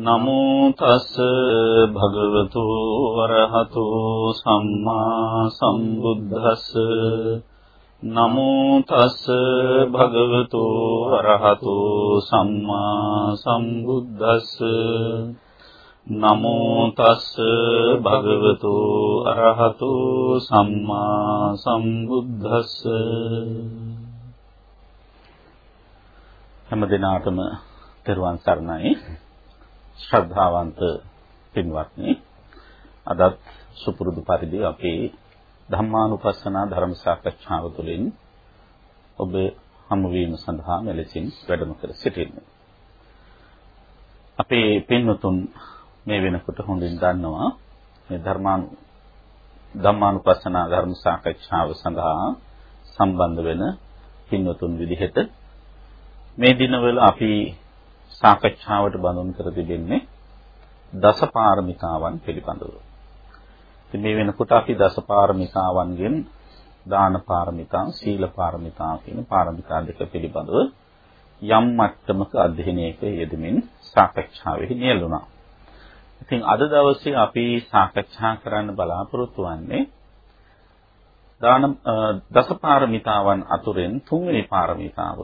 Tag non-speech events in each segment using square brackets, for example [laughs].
නමෝ තස් භගවතු වරහතු සම්මා සම්බුද්දස්ස. නමෝ තස් භගවතු වරහතු සම්මා සම්බුද්දස්ස. නමෝ තස් භගවතු අරහතු සම්මා සම්බුද්දස්ස. හැම දිනාටම තෙරුවන් සරණයි. ශ්‍රද්ධාවන්ත පින්වත්නි අදත් සුපුරුදු පරිදි අපේ ධම්මානුපස්සනා ධර්ම සාකච්ඡාව තුළින් ඔබ හමු වීම සඳහා මෙලෙසින් වැඩම කර සිටින්නේ. අපේ පින්වතුන් මේ වෙනකොට හොඳින් දන්නවා මේ ධර්මානු ධම්මානුපස්සනා ධර්ම සාකච්ඡාව සඳහා සම්බන්ධ වෙන පින්වතුන් විදිහට මේ දිනවල අපි සාකච්ඡාවට බඳුන් කර තිබෙන්නේ දසපාරමිතාවන් පිළිබඳව. ඉතින් මේ වෙනකොට අපි දසපාරමිතාවන්ගෙන් දාන පාරමිතා, සීල පාරමිතා කියන පාරමිතා දෙක පිළිබඳව යම් මට්ටමක අධ්‍යයනයක යෙදමින් සාකච්ඡාවෙහි නියැලුණා. ඉතින් අද දවසේ අපි සාකච්ඡා කරන්න බලාපොරොත්තු වෙන්නේ දාන දසපාරමිතාවන් අතුරෙන් තුන්වෙනි පාරමිතාව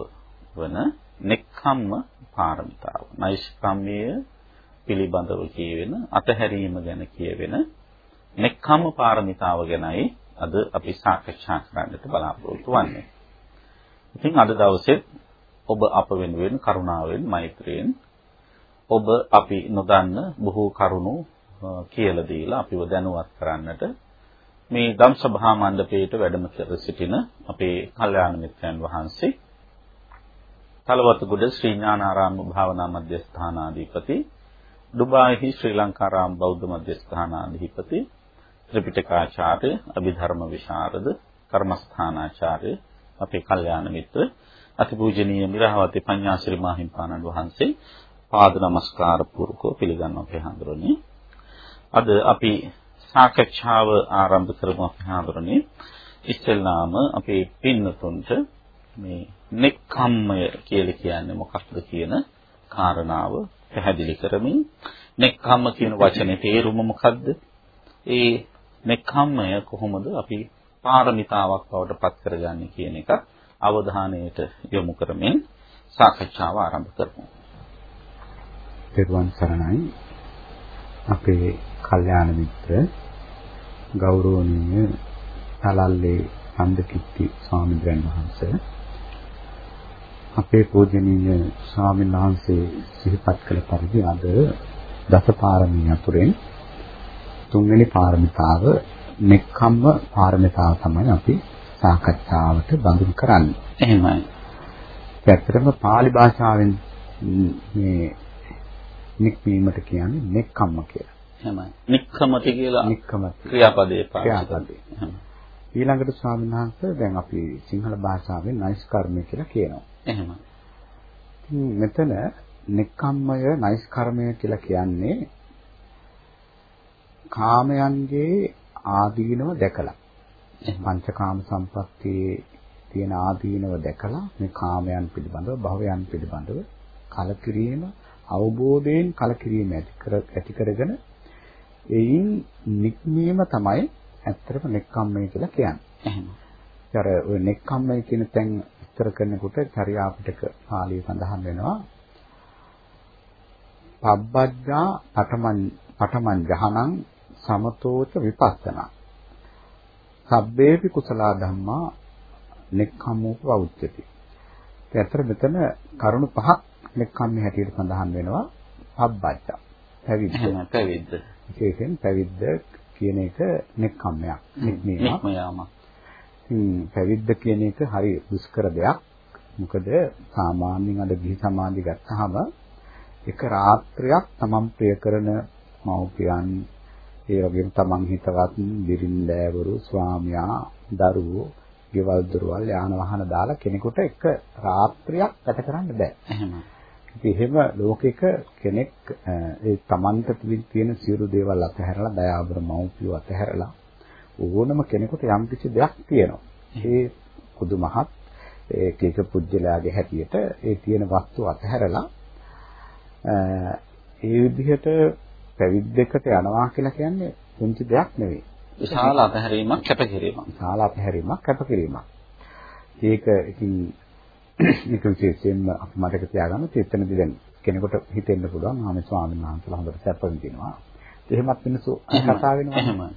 වන නෙක්ඛම්ම පාරමිතාව. නෛෂ්ක්‍රම්‍යය පිළිබඳව කියවෙන අතහැරීම ගැන කියවෙන නෙක්ඛම්ම පාරමිතාව ගැනයි අද අපි සාකච්ඡා කරන්නට බලාපොරොත්තු වෙන්නේ. ඉතින් අද දවසේ ඔබ අප වෙනුවෙන් කරුණාවෙන් මෛත්‍රියෙන් ඔබ අපි නොදන්න බොහෝ කරුණු කියලා දීලා අපිව දැනුවත් කරන්නට මේ ධම් සභා මණ්ඩපයේට වැඩම කර සිටින අපේ කල්යාණ මිත්‍රයන් වහන්සේ තලවතුගොඩ ශ්‍රී ඥානාරාම භාවනා මධ්‍යස්ථානාධිපති ඩුබායිහි ශ්‍රී ලංකාරාම බෞද්ධ මධ්‍යස්ථානාධිපති ත්‍රිපිටකාචාර්ය අභිධර්ම විශාරද කර්මස්ථානාචාර්ය අපේ කල්යාණ මිත්‍ර අතිපූජනීය මිරහවති පඤ්ඤාසිරි මාහිම්පාණන් වහන්සේ පාද නමස්කාර පූර්වකව පිළිගන්නවා අපේ හඳුරන්නේ. අද අපි සාකච්ඡාව ආරම්භ කරමු අපේ හඳුරන්නේ. ඉස්සෙල්ලාම අපේ පින්නතුන්ට මේ නෙක්ඛම්මය කියලා කියන්නේ මොකක්ද කියන කාරණාව පැහැදිලි කරමින් නෙක්ඛම්ම කියන වචනේ තේරුම මොකක්ද? ඒ නෙක්ඛම්මය කොහොමද අපි පාරමිතාවක් බවට පත් කරගන්නේ කියන එක අවධානයට යොමු කරමින් සාකච්ඡාව ආරම්භ කරමු. පෙරවන් සරණයි අපේ කල්යාණ මිත්‍ර ගෞරවනීය තලල්ලේ සම්දකිත්ති ස්වාමීන් වහන්සේ අපේ පූජනීය ස්වාමීන් වහන්සේ සිහිපත් කළ පරිදි අද දසපාරමී අතුරෙන් තුන්වෙනි පාරමිතාව නෙක්ඛම්ම පාරමිතාව තමයි අපි සාකච්ඡාවට බඳුන් කරන්නේ. එහෙමයි. ඇත්තටම pāli භාෂාවෙන් මේ නික්මීමට කියන්නේ නෙක්ඛම්ම කියලා. එහෙමයි. නික්ඛමති කියලා නික්ඛමති ක්‍රියාපදේ ක්‍රියාපදේ. ඊළඟට ස්වාමීන් වහන්සේ දැන් අපි සිංහල භාෂාවෙන් නයිස් කර්මය කියලා කියනවා. එහෙමයි. මෙතන නෙක්ඛම්මය නයිස් කර්මය කියලා කියන්නේ කාමයන්ගේ ආදීනව දැකලා. පංචකාම සම්පත්තියේ තියෙන ආදීනව දැකලා මේ කාමයන් පිළිබඳව භවයන් පිළිබඳව කලකිරීම අවබෝධයෙන් කලකිරීම ඇති කර ඇති කරගෙන එයින් නික්මීම තමයි ඇත්තටම නෙක්ඛම්මය කියලා කියන්නේ. එහෙනම්. අර ඔය නෙක්ඛම්මය කියන තැන් විස්තර කරනකොට චර්යා පිටක පාළිය සඳහන් වෙනවා. පබ්බජ්ජා පඨමන් පඨමන් ජහනං සමතෝච විපස්සනා. සබ්බේපි කුසල ධම්මා නෙක්ඛම්මෝප වෞච්චති. ඒ අතර මෙතන කරුණු පහක් නෙක්ඛම්මේ හැටියට සඳහන් වෙනවා. පබ්බජ්ජා පැවිද්ද. පැවිද්ද. විශේෂයෙන් පැවිද්ද කියන එක නෙක්ඛම්මයක්. නික්මයාමක්. ඉතින් පැවිද්ද කියන එක හරි දුෂ්කර දෙයක්. මොකද සාමාන්‍යයෙන් අද ගිහි සමාධි ගත්තාම එක රාත්‍රියක් තමන් ප්‍රිය කරන මව්පියන් ඒ වගේම තමන් හිතවත් බිරින්දෑවරු ස්වාමියා දරුවෝ ගෙවල් දොරවල් යාන වාහන දාලා කෙනෙකුට එක රාත්‍රියක් ගත කරන්න බෑ. එහෙමයි. ඉතින් එහෙම ලෝකෙක කෙනෙක් ඒ තමන්ට තියෙන සියලු දේවල් අතහැරලා දයාබර මව්පියෝ අතහැරලා ඕනම කෙනෙකුට යම් කිසි දෙයක් තියෙනවා. ඒ කුදු මහත් ඒක එක පුජ්‍යලයාගේ හැටියට ඒ තියෙන වස්තු අතහැරලා ඒ විදිහට පැවිද්දකට යනවා කියලා කියන්නේ පුංචි දෙයක් නෙවෙයි. විශාල අතහැරීමක් කැපකිරීමක්. විශාල අතහැරීමක් කැපකිරීමක්. ඒක ඉතින් [clears throat] මේක විශේෂයෙන්ම අපි මතක තියාගන්න තෙතනදී දැන් කෙනෙකුට හිතෙන්න පුළුවන් ආමේ ස්වාමීන් වහන්සේලා හොඳට සැප විඳිනවා. එහෙමත් මිනිස්සු කතා වෙනවා.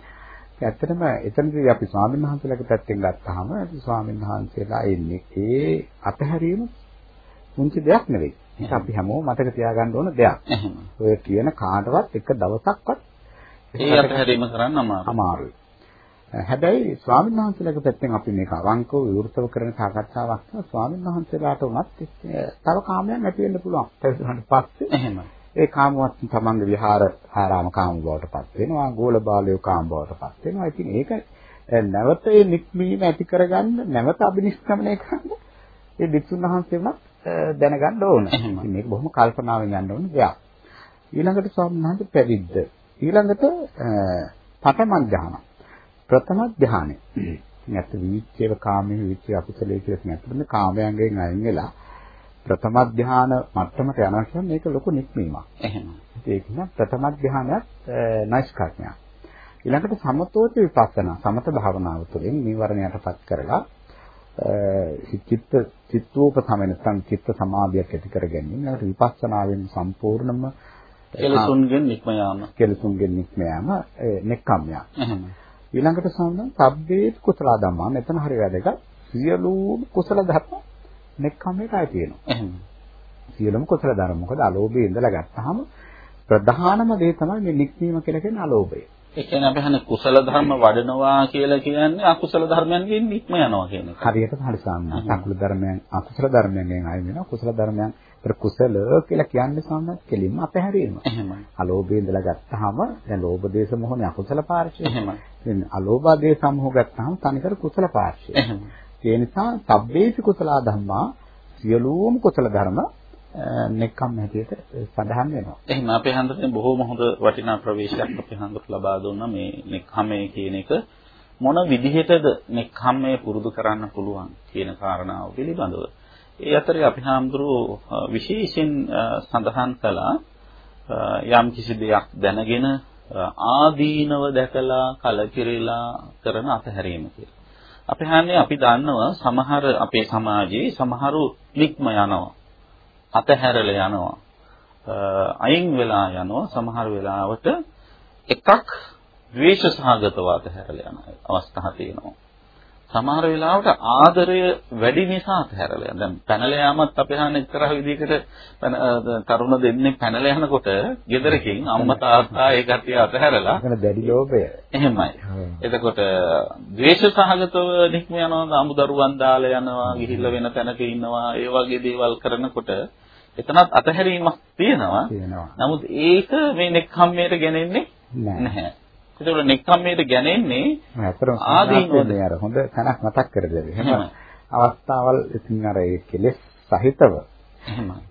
ඇත්තටම එතනදී අපි ස්වාමීන් වහන්සේලාගේ පැත්තෙන් ගත්තාම ස්වාමීන් වහන්සේලා එන්නේ ඒ අතහැරීම මුංචි දෙයක් නෙවෙයි. ඒක අපි හැමෝම මතක තියාගන්න ඕන දෙයක්. ඔය කියන කාටවත් එක දවසක්වත් ඒ අතහැරීම කරන්න අමාරුයි. හැබැයි ස්වාමීන් වහන්සේලාගේ පැත්තෙන් අපි මේක අවංකව විවෘතව කරන සාකච්ඡාවක් ස්වාමීන් වහන්සේලාට උනත් තව කාමයන් ඇති වෙන්න පුළුවන්. පස්සේ එහෙම. ඒ කාමවත් තමන්ගේ විහාර ආරාම කාම බවට පත් වෙනවා. ගෝල බාලය කාම බවට පත් වෙනවා. ඉතින් ඒක නැවත ඒ නික්මීම ඇති කරගන්න නැවත අබිනිෂ්ක්‍මණය කරන්න ඒ විසුණු වහන්සේ වුණත් දැනගන්න ඕන. ඉතින් මේක බොහොම කල්පනාවෙන් යන්න ඕන දෙයක්. ඊළඟට වහන්සේ පැවිද්ද. ඊළඟට පඨම ධානය. ප්‍රථම ධානය. නැත් විචේව කාමයේ විචේ අකුසලයේ කියලා නැත්නම් කාමයන්ගෙන් අයින් වෙලා ප්‍රථම ධාන මට්ටමට යනවා කියන්නේ මේක ලොකු නික්මීමක්. එහෙම. ඒක නම් ප්‍රථම ධානයත් නයිස්කාඥා. ඊළඟට සමතෝච විපස්සනා සමත භාවනාව තුළින් නිවරණයටපත් කරලා චිත්ත චිත්තෝපසම නැත්නම් චිත්ත සමාධියක් ඇති කර ගැනීම. ඊළඟට විපස්සනාවෙන් සම්පූර්ණම කෙලසුන්ගෙන් නික්ම යාම. කෙලසුන්ගෙන් නික්ම යාම නෙක්ඛම්ය. එහෙම. ඊළඟට සම්මන් සබ්බේ කුසල ධම්මා මෙතන හරි වැදගත්. සියලුම කුසල ධර්ම නෙක්ඛම්යට ආයි තියෙනවා. සියලුම කුසල ධර්ම. මොකද අලෝභය ඉඳලා ගත්තාම ප්‍රධානම දේ තමයි මේ නික්මීම කියලා කියන්නේ අලෝභය. ඒ කියන්නේ අපි හන්නේ කුසල ධර්ම වඩනවා කියලා කියන්නේ අකුසල ධර්මයන්ගෙන් නික්ම යනවා කියන එක. හරියට හරි සාමනා. අකුසල ධර්මයන් අකුසල ධර්මයන්ගෙන් අයින් වෙනවා. කුසල ධර්මයන් ඒතර කුසල කියලා කියන්නේ සාමනාත් කෙලින්ම අපහැරීම. එහෙමයි. අලෝභය ඉඳලා ගත්තාම දැන් ලෝභ දේශ මොහොනේ අකුසල පාර්ශ්වය. එහෙමයි. දැන් අලෝභ දේශ සමෝහ ගත්තාම තනිකර කුසල පාර්ශ්වය. එහෙමයි. ඒ නිසා සබ්බේසි කුසලා ධම්මා සියලුම කුසල ධර්ම නෙක්ඛම් හැටියට සඳහන් වෙනවා. එහෙනම් අපේ හන්දරේ බොහෝම හොඳ වටිනා ප්‍රවේශයක් අපේ හන්දර ලබා දුන්නා මේ නෙක්ඛම්මේ කියන එක මොන විදිහටද නෙක්ඛම්මේ පුරුදු කරන්න පුළුවන් කියන කාරණාව පිළිබඳව. ඒ අතරේ අපි හාමුදුරුවෝ විශේෂයෙන් සඳහන් කළා යම් කිසි දෙයක් දැනගෙන ආදීනව දැකලා කලකිරিলা කරන අතහැරීම කියලා. අපි හන්නේ අපි දන්නවා සමහර අපේ සමාජයේ සමහරු නික්ම යනවා. අතහැරලා යනවා. අයින් වෙලා යනවා සමහර වෙලාවට එකක් ද්වේෂ සහගතව අතහැරලා යන අවස්ථා තියෙනවා. සමහර වෙලාවට ආදරය වැඩි නිසා යනවා. දැන් පැනලා යාමත් අපි අහන එක්තරා විදිහකට තරුණ දෙන්නේ පැනලා යනකොට ගෙදරකින් අම්මා තාත්තා ඒ කට්ටිය අතහැරලා දැඩි ලෝභය. එහෙමයි. එතකොට ද්වේෂ සහගතව නික්ම යනවා අමුදරුවන් දාලා යනවා ගිහිල්ලා වෙන තැනක ඉන්නවා ඒ වගේ දේවල් කරනකොට එතනත් අතහැරීමක් තියෙනවා. නමුත් ඒක මේ නෙක්ඛම්මයට ගෙනෙන්නේ නැහැ. ඒතකොට නෙක්ඛම්මයට ගැනෙන්නේ ආදීනෝනේ අර හොඳ තැනක් මතක් කරදෙල. එහෙම අවස්ථාවල් ඉතින් අර ඒ කෙලෙස් සහිතව.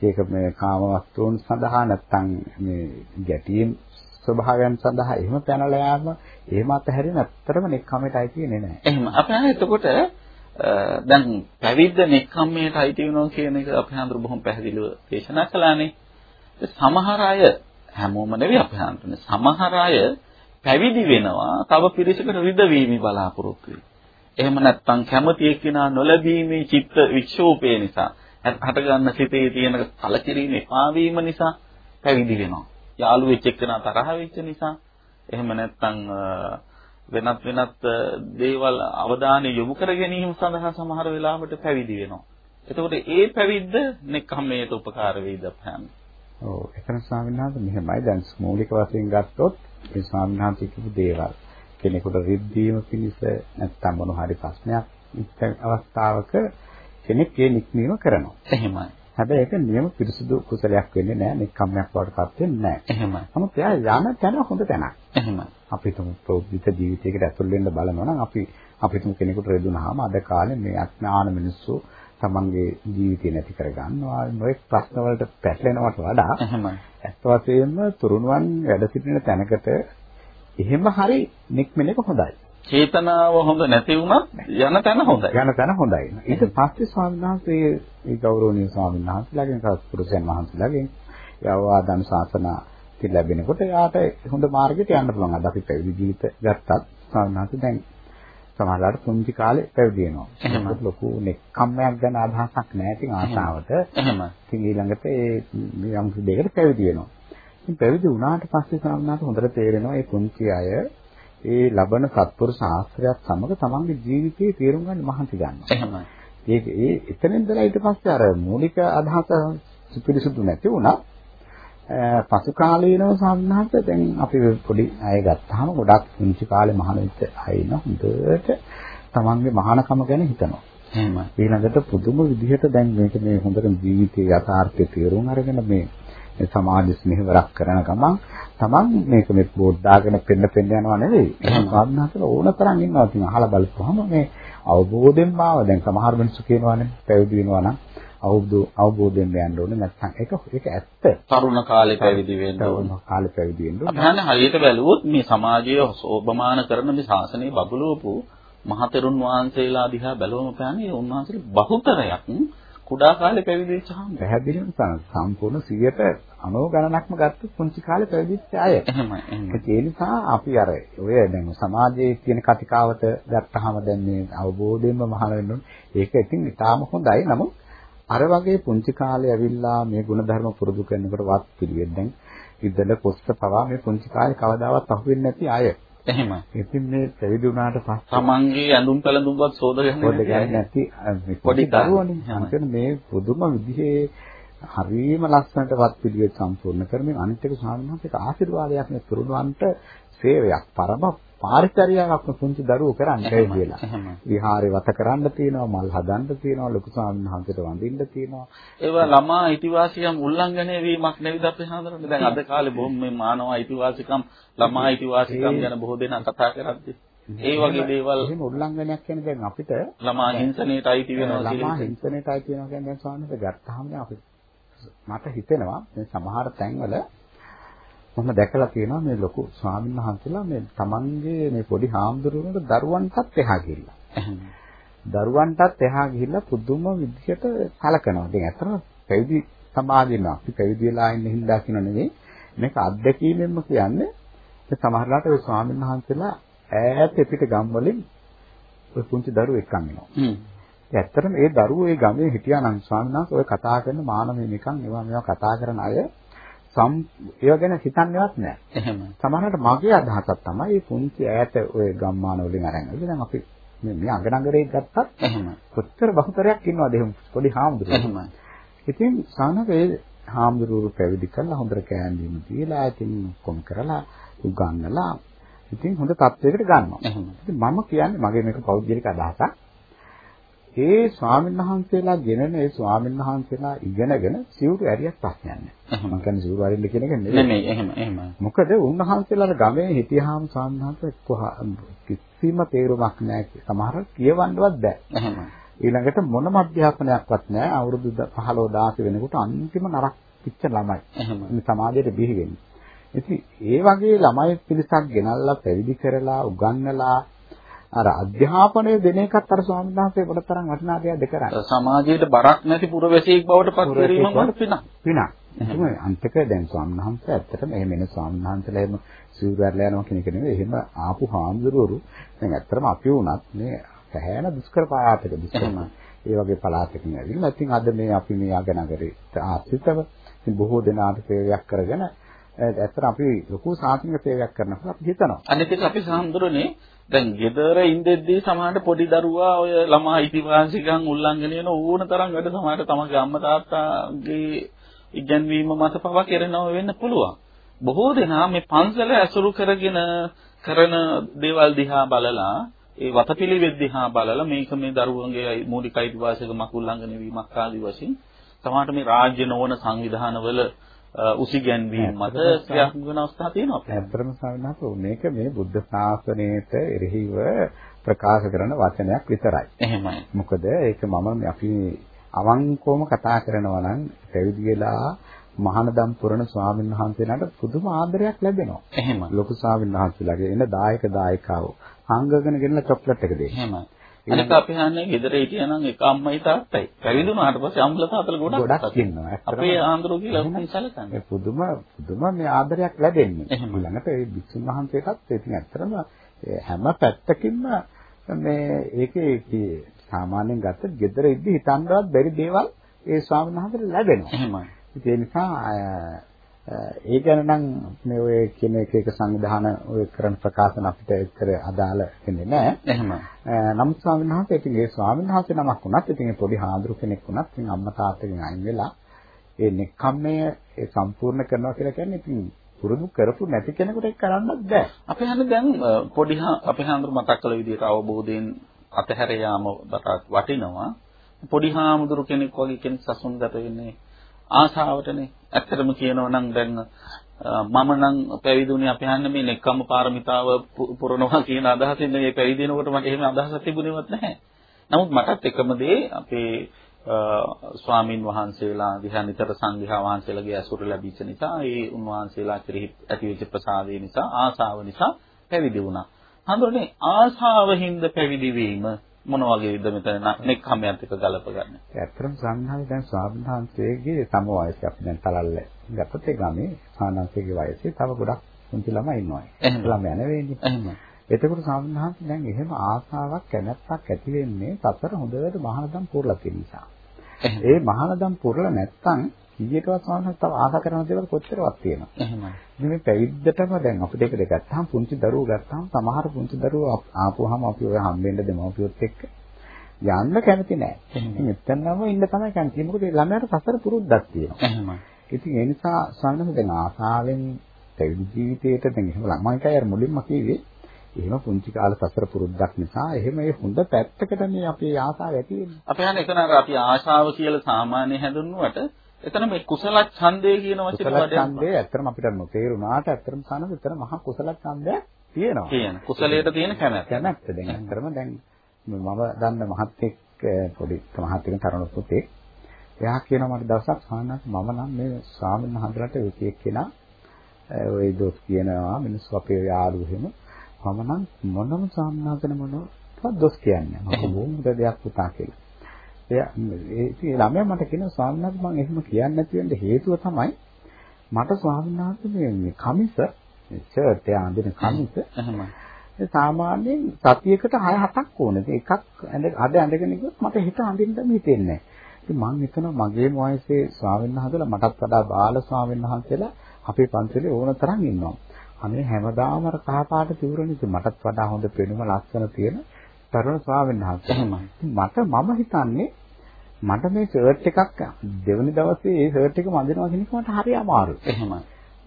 ඒක මේ කාම වස්තුන් සඳහා නැත්තම් මේ ගැටීම් ස්වභාවයන් සඳහා එහෙම පැනලා යාම එහෙම අතහැරෙන ඇත්තටම නෙක්ඛම්මයට අයිති වෙන්නේ නැහැ. එහෙම. අපි එතකොට දැන් පැවිද්ද නෙක්ඛම්මයට අයිති වෙනවා කියන එක අපි හඳුරු බොහොම පැහැදිලිව දේශනා කළානේ. සමහර අය හැමෝම නෙවෙයි අපි හඳුන්නේ. සමහර අය පැවිදි වෙනවා තව පිරිසකට රිදවීමේ බලාපොරොත්තු වෙයි. එහෙම නැත්නම් කැමති එක්කිනා නොලැබීමේ චිත්ත වික්ෂෝපය නිසා හට ගන්න සිතේ තියෙන කලකිරීම එපා වීම නිසා පැවිදි වෙනවා. යාළු වෙච්ච එක්කෙනා තරහ වෙච්ච නිසා එහෙම නැත්නම් වෙනත් වෙනත් දේවල් අවධානය යොමු කර ගැනීම සඳහා සමහර වෙලාවට පැවිදි වෙනවා. එතකොට ඒ පැවිද්ද නෙක්ඛම්මයට උපකාර වෙයිද අපහාම. ඔව් එතන ස්වාමීන් මෙහෙමයි දැන් මූලික වශයෙන් ගත්තොත් ඒ ස්වාමීන් දේවල් කෙනෙකුට රිද්දීම පිණිස නැත්නම් මොන හරි ප්‍රශ්නයක් අවස්ථාවක කෙනෙක් ඒ නික්මීම කරනවා. එහෙමයි. හැබැයි ඒක නියම පිරිසුදු කුසලයක් වෙන්නේ නැහැ, නික්කම්මයක් වඩපත් වෙන්නේ නැහැ. එහෙමයි. නමුත් එයා යන තැන හොඳ තැනක්. එහෙමයි. අපි තුමු ප්‍රෝද්ධිත ජීවිතයකට ඇතුල් වෙන්න බලනවා නම් අපි අපි තුමු කෙනෙකුට රෙදුනහම අද කාලේ මේ අඥාන මිනිස්සු තමන්ගේ ජීවිතය නැති කර ගන්නවා නොඑක් ප්‍රශ්න වලට පැටලෙනවට වඩා ඇත්ත වශයෙන්ම තුරුණුවන් වැඩ සිටින තැනකට එහෙම හරි නික්මෙන එක හොඳයි. චේතනාව හොඳ නැති වුණත් යන තැන හොඳයි. යන තැන හොඳයි. ඊට පස්සේ ස්වාමීන් වහන්සේ ඒ ගෞරවනීය ස්වාමීන් වහන්සේලාගෙන් සත්පුරුෂයන් වහන්සේලාගෙන් යවාදන් ශාසන ඉතින් ලැබෙනකොට එයාට හොඳ මාර්ගයට යන්න පුළුවන්. අද අපි පැවිදි ජීවිත ගත්තත් සාමාන්‍යයෙන් දැන් සමහරවිට පුංචි කාලේ පැවිදි වෙනවා. එහෙම. ලොකු නෙක්ඛම්මයක් ගැන අදහසක් නැහැ. ඉතින් ආශාවට එහෙම. ඉතින් ඊළඟට ඒ යම් දෙයකට පැවිදි වෙනවා. ඉතින් පැවිදි වුණාට පස්සේ සාමාන්‍යයෙන් හොඳට තේරෙනවා මේ පුංචි අය ඒ ලබන සත්පුරුෂ ආශ්‍රයත් සමග තමන්ගේ ජීවිතේ තේරුම් ගන්න මහන්සි ගන්නවා. එහෙමයි. ඒක ඒ එතන ඉඳලා ඊට පස්සේ අර මූලික අදහස පිළිසුදු නැති වුණා. පසු කාලීනව සම්හත දැන් අපි පොඩි අය ගත්තාම ගොඩක් පුංචි කාලේ මහාන වෙච්ච අය ඉන්න හොඳට තමන්ගේ මහානකම ගැන හිතනවා. එහෙමයි. ඊළඟට පුදුම විදිහට දැන් මේක මේ හොඳට ජීවිතයේ යථාර්ථය තේරුම් අරගෙන මේ සමාජ ස්නේහවරක් කරන ගමන් තමන් මේක මේ බෝඩ් දාගෙන පෙන්න පෙන්න යනවා නෙවෙයි. සාධනාසල ඕන තරම් ඉන්නවා. ඉතින් අහලා බලපුවහම මේ අවබෝධයෙන්ම ආව දැන් සමහර මිනිස්සු කියනවානේ පැවිදි වෙනවා නම් අවබෝධයෙන් යන්න ඕනේ නැත්නම් ඒක ඒක ඇත්ත. තරුණ කාලේ පැවිදි වෙන්න ඕන. තරුණ කාලේ පැවිදි වෙන්න අපි හන්නේ හරියට බැලුවොත් මේ සමාජය සෝභමාන කරන මේ ශාසනය බබලවපු මහතෙරුන් වහන්සේලා දිහා බැලුවම පෑනේ උන්වහන්සේගේ බහුතරයක් කුඩා කාලේ පැවිදි වෙච්චාම පැහැදිලිවම තමයි සම්පූර්ණ 100ට 90 ගණනක්ම ගත්ත පුංචි කාලේ පැවිදිච්ච අය. එහෙමයි. ඒ නිසා අපි අර ඔය දැන් සමාජයේ තියෙන කතිකාවත ගත්තාම දැන් මේ අවබෝධයෙන්ම මහාන වෙන්න ඕනේ. ඒක ඉතින් ඉතාම හොඳයි. නමුත් අර වගේ පුංචි කාලේ ඇවිල්ලා මේ ಗುಣධර්ම පුරුදු කරනකොට වත් පිළිවෙත් දැන් ඉදල කොස්ස පවා මේ පුංචි කාලේ කවදාවත් අහුවෙන්නේ නැති අය. එහෙමයි. ඉතින් මේ පැවිදි වුණාට පස්සේ තමන්ගේ ඇඳුම් පැළඳුම්වත් සෝදගන්නේ. නැති පොඩි. දරුවනේ. මේ පුදුම විදිහේ හරිම ලස්සනට වත් පිළිවෙත් සම්පූර්ණ කරමින් අනිත් එක වහන්සේට ආශිර්වාදයක් මේ තුරුණවන්ට සේවයක් පරම පාරිචර්යාවක් පුංචි දරුවෝ කරන්නේ කියලා. විහාරේ වත කරන්න තියෙනවා, මල් හදන්න තියෙනවා, ලොකු ස්වාමීන් වහන්සේට වඳින්න තියෙනවා. ඒවා ළමා අයිතිවාසිකම් උල්ලංඝනය වීමක් නෙවෙයිද අපි හඳුනන්නේ. දැන් අද කාලේ බොහොම මේ මානව අයිතිවාසිකම් ළමා අයිතිවාසිකම් ගැන බොහෝ දෙනා කතා කරද්දී ඒ වගේ දේවල් එහෙම උල්ලංඝනයක් කියන්නේ දැන් අපිට ළමා හිංසනයට අයිති වෙනවා ළමා කියලා. හිංසනයට අයිති වෙනවා කියන්නේ දැන් ස්වාමීන් වහන්සේ ගත්තාම දැන් අපි මට හිතෙනවා මේ සමහර තැන්වල මම දැකලා තියෙනවා මේ ලොකු ස්වාමීන් වහන්සේලා මේ තමන්ගේ මේ පොඩි හාමුදුරුවන්ට දරුවන්ටත් එහා ගිහිල්ලා. දරුවන්ටත් එහා ගිහිල්ලා පුදුම විදිහට සලකනවා. ඉතින් ඇත්තටම පැවිදි සමාජෙම අපි පැවිදි වෙලා ඉන්න හින්දා කියන නෙවෙයි මේක අත්දැකීමෙන්ම කියන්නේ සමහරලාට ඔය ස්වාමීන් වහන්සේලා ඈත පිට ගම් වලින් ඔය පුංචි දරුවෝ එක්කන් එනවා. හ්ම්. ඇත්තටම ඒ දරුවෝ ඒ ගමේ හිටියා නම් ස්වාමීන් වහන්සේ ඔය කතා කරන මානවය නිකන් ඒවා මේවා කතා කරන අය සම් ඒවා ගැන හිතන්නේවත් නැහැ. එහෙමයි. සමහරවිට මගේ අදහසක් තමයි මේ පුංචි ඈත ඔය ගම්මාන වලින් අරන්. ඒක දැන් අපි මේ මේ අගනගරේ ගත්තත් එහෙමයි. කොච්චර බහුතරයක් ඉන්නවද එහෙම පොඩි හාමුදුරුවෝ. එහෙමයි. ඉතින් සානකේ හාමුදුරුවෝ පැවිදි කරලා හොඳට බීම දීලා ඉතින් කොම් කරලා උගන්වලා ඉතින් හොඳ තත්වයකට ගන්නවා. එහෙමයි. ඉතින් මම කියන්නේ මගේ මේක පෞද්ගලික අදහසක්. ඒ ස්වාමීන් වහන්සේලා ගෙනන ඒ ස්වාමීන් වහන්සේලා ඉගෙනගෙන සිවුරු ඇරියක් ප්‍රශ්නයක් නැහැ. මම කියන්නේ සිවුරු අරින්න කියන එක නෙවෙයි. නෙමෙයි එහෙම එහෙමයි. මොකද උන්වහන්සේලා ගමේ හිටියාම කොහ- කිසිම තේරුමක් නැහැ. සමහර කියවන්නවත් බෑ. එහෙමයි. ඊළඟට මොනම අධ්‍යාපනයක්වත් නැහැ. අවුරුදු 15 16 වෙනකොට අන්තිම නරක පිච්ච ළමයි. එහෙමයි. මේ සමාජයට බිහි වෙන්නේ. ඉතින් ඒ වගේ ළමයි පිරිසක් ගෙනල්ලා පැවිදි කරලා උගන්වලා අර අධ්‍යාපනය දෙන එකත් අර ස්වාමීන් වහන්සේ කොටතරම් වටිනා දෙයක්ද කරන්නේ. සමාජයට බරක් නැති පුරවැසියෙක් බවට පත් කිරීම පුරවැසියෙක් වල පිනක්. පිනක්. එහෙම අන්තික දැන් ස්වාමීන් වහන්සේ ඇත්තටම එහෙම එන ස්වාමීන් වහන්සේලා එහෙම සිවුරැල්ලා යනවා කියන එක නෙවෙයි. එහෙම ආපු හාමුදුරුවරු දැන් ඇත්තටම අපි වුණත් මේ සෑහෙන දුෂ්කර පාතක දුෂ්කර. එහෙමයි. ඒ වගේ පළාතකින් ඇවිල්ලා ඉතින් අද මේ අපි මේ ආගනගරේ ආශ්‍රිතව බොහෝ දෙනාට සේවයක් කරගෙන ඇත්තට අපි ලොකු සාසනික සේවයක් කරනවා අපි හිතනවා. අනිත් එක අපි සාහඳුරනේ දැන් ගෙදර ඉඳෙද්දී සමහරට පොඩි දරුවා ඔය ළමා අයිතිවාසිකම් උල්ලංඝනය වෙන ඕන තරම් වැඩ සමහරට තමගේ අම්මා තාත්තාගේ ඉගැන්වීම මත පවා කරනව වෙන්න පුළුවන්. බොහෝ දෙනා මේ පන්සල ඇසුරු කරගෙන කරන දේවල් දිහා බලලා ඒ වතපිළිවෙත් දිහා බලලා මේක මේ දරුවන්ගේ මූලික අයිතිවාසිකමක් උල්ලංඝනය වීමක් ආදී වශයෙන් සමහරට මේ රාජ්‍ය නොවන සංවිධානවල උසිගැන්වීම මත ක්‍රියාත්මක වෙන අවස්ථා තියෙනවා. ඇත්තටම සවිනාස මේක මේ බුද්ධ ශාසනයට එරෙහිව ප්‍රකාශ කරන වචනයක් විතරයි. එහෙමයි. මොකද ඒක මම අපි අවංකවම කතා කරනවා නම් පැවිදි වෙලා මහානදම් පුරණ ස්වාමීන් වහන්සේලාට පුදුම ආදරයක් ලැබෙනවා. එහෙමයි. ලොකු ස්වාමීන් වහන්සේලාගේ එන දායක දායකාවෝ හංගගෙන ගෙනලා චොක්ලට් එක දෙන්නේ. එහෙමයි. අනික අපි හන්නේ ගෙදර හිටියනම් එක අම්මයි තාත්තයි. පැවිදුණාට පස්සේ අම්ල තාත්තලා ගොඩක් ගොඩක් ඉන්නවා. අපේ ආන්දරු කියලා උන් සැලකන්නේ. පුදුම පුදුම මේ ආදරයක් ලැබෙන්නේ. ඊළඟට ඒ බිස්සුන් වහන්සේටත් ඉතින් ඇත්තටම හැම පැත්තකින්ම මේ ඒකේ සාමාන්‍යයෙන් ගත්ත ගෙදර ඉද්දි හිතන්නවත් බැරි දේවල් ඒ ස්වාමීන් වහන්සේට ලැබෙනවා. එහෙමයි. ඒ නිසා ඒ ගැන නම් මේ ඔය කියන එක එක සංවිධාන ඔය කරන ප්‍රකාශන අපිට එච්චර අදාළ වෙන්නේ නැහැ. එහෙමයි. නම් ස්වාමීන් වහන්සේ ඉතින් ඒ ස්වාමීන් වහන්සේ නමක් වුණත් ඉතින් ඒ පොඩි හාමුදුරු කෙනෙක් වුණත් ඉතින් අම්මා තාත්තගෙන් අයින් වෙලා ඒ නෙක්ඛම්මය ඒ සම්පූර්ණ කරනවා කියලා කියන්නේ ඉතින් පුරුදු කරපු නැති කෙනෙකුට ඒක කරන්නත් බෑ. අපි හන්නේ දැන් පොඩි අපේ හාමුදුරු මතක් කළ විදිහට අවබෝධයෙන් අතහැර යාම වටිනවා. පොඩි හාමුදුරු කෙනෙක් වගේ කෙනෙක් සසුන්ගත වෙන්නේ ආසාවටනේ. ඇත්තටම කියනවා නම් දැන් මම නම් පැවිදුණේ අපි හන්නේ මේ නෙක්කම්ම පාරමිතාව පුරනවා කියන අදහසින් මේ පැවිදි වෙනකොට මට එහෙම අදහසක් තිබුණේවත් නැහැ. නමුත් මටත් එකම දේ අපේ ස්වාමින් වහන්සේලා දිහා නිතර සංඝයා වහන්සේලාගේ ඇසුර ලැබිච්ච නිසා ඒ උන්වහන්සේලා කෙරෙහි ඇතිවෙච්ච ප්‍රසාදය නිසා ආසාව නිසා පැවිදි වුණා. හඳුනන්නේ ආසාවින්ද පැවිදි වීම මොන වගේද මෙතන නෙක්ඛම්යත් එක්ක ගලපගන්නේ. ඇත්තටම සංඝාවේ දැන් ස්වාමීන් සම වයස අපි දැන් තලල්ල ගත්තත් ඒ ගමේ ස්වාමීන්වහන්සේගේ වයසේ තව ගොඩක් පුංචි ළමයි ඉන්නවා. ළමයි නෙවෙයිනේ. එහෙම. එතකොට ස්වාමීන් වහන්සේ දැන් එහෙම ආසාවක් කැමැත්තක් ඇති වෙන්නේ සතර හොඳට මහානදම් පුරලා තියෙන නිසා. ඒ මහානදම් පුරලා නැත්තම් කීයටවත් සමහරවිට තව ආශා කරන දේවල් කොච්චරවත් තියෙනවා. එහෙමයි. මේ පැවිද්දටම දැන් අපිට ඒක දෙක ගත්තාම පුංචි දරුවෝ ගත්තාම සමහර පුංචි දරුවෝ ආපුවාම අපි ඔය හම්බෙන්න දෙමව්පියොත් එක්ක යන්න කැමති නෑ. එතනම ඉන්න තමයි කැමති. මොකද ළමයාට සසර පුරුද්දක් තියෙනවා. එහෙමයි. ඉතින් ඒ නිසා සාමාන්‍යයෙන් දැන් ආසාවෙන් පැවිදි ජීවිතේට දැන් එහෙම ළමයි අර මුලින්ම කිව්වේ එහෙම පුංචි කාල සසර පුරුද්දක් නිසා එහෙම ඒ හොඳ පැත්තකට මේ අපේ ආසාව ඇති වෙන්නේ. අපි හන්නේ එතන අර අපි ආශාව කියලා සාමාන්‍ය හැඳින්වුවට එතන මේ කුසල ඡන්දය කියන වචනේ වඩා කුසල ඡන්දය ඇත්තටම අපිට නොතේරුණාට ඇත්තටම සානද එතන මහා කුසල ඡන්දයක් තියෙනවා. තියෙන. කුසලයට තියෙන කැමැත්ත. කැමැත්ත දැන් ඇත්තටම දැන් මම දන්න මහත්ෙක් පොඩි මහත්ෙක් තරුණ පුතෙක් එයා කියනවා මට දවසක් සානත් මම නම් මේ ස්වාමීන් වහන්සේලාට විකේක් කෙනා ওই දොස් කියනවා මිනිස්සු අපේ යාළුවෝ එහෙම මම නම් මොනම ස්වාමීන් වහන්සේ මොනවත් දොස් කියන්නේ මම [laughs] බොහොම දෙයක් පුතා කියලා. ඒ ළමයා මට කියනවා ස්වාමීන් වහන්සේ මම එහෙම කියන්නේ නැති වෙන්න හේතුව තමයි මට ස්වාමීන් වහන්සේ මේ කමිස ෂර්ට් එක අඳින කමිස එහෙමයි. සාමාන්‍යයෙන් සතියකට 6 7ක් ඕනේ. එකක් අද අඳගෙන ගියොත් මට හිත අඳින්න හිතෙන්නේ නැහැ. ඉතින් මම හිතනවා මගේ වයසේ ස්වාමීන් වහන්සේලා මටත් වඩා බාල ස්වාමීන් වහන්සේලා අපේ පන්සලේ ඕන තරම් ඉන්නවා. අනේ හැමදාම අර කහ පාට තිවුරනේ මටත් වඩා හොඳ පෙනුම ලස්සන තියෙන තරුණ ස්වාමීන් වහන්සේ. එහෙමයි. මට මම හිතන්නේ මට මේ ෂර්ට් එකක් දෙවනි දවසේ ඒ ෂර්ට් එක මදිනවා කියන එක මට හරි අමාරුයි. එහෙමයි.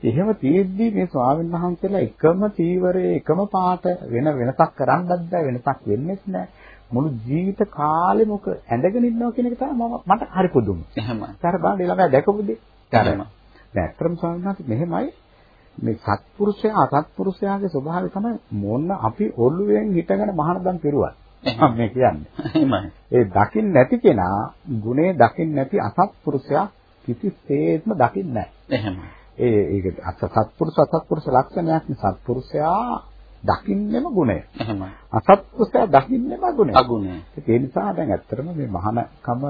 එහෙම තියෙද්දි මේ ස්වාමීන් වහන්සේලා එකම තීවරයේ එකම පාට වෙන වෙනසක් කරන්නත් බෑ වෙනසක් වෙන්නේත් නෑ. මුළු ජීවිත කාලෙම ඔක ඇඳගෙන ඉන්නවා කියන එක තමයි මට හරි පුදුමයි. එහෙමයි. ඊට බලන්න ළමයා දැකපුදී. එහෙමයි. දැන් අත්‍තරම් ස්වාමීන් වහන්සේ මෙහෙමයි මේ සත්පුරුෂයා අසත්පුරුෂයාගේ ස්වභාවය තමයි මොන්න අපි ඔළුවෙන් හිටගෙන මහානදම් පිරුවා. මම මේ කියන්නේ. එහෙමයි. ඒ දකින්න නැති කෙනා ගුණේ දකින්න නැති අසත්පුරුෂයා කිසිසේත්ම දකින්නේ නැහැ. එහෙමයි. ඒ ඒක අසත්පුරුෂ අසත්පුරුෂ ලක්ෂණයක් නේ සත්පුරුෂයා දකින්නෙම ගුණය. එහෙමයි. අසත්පුරුෂයා දකින්නෙම ගුණය. අගුණය. ඒ නිසා දැන් ඇත්තටම මේ මහානකම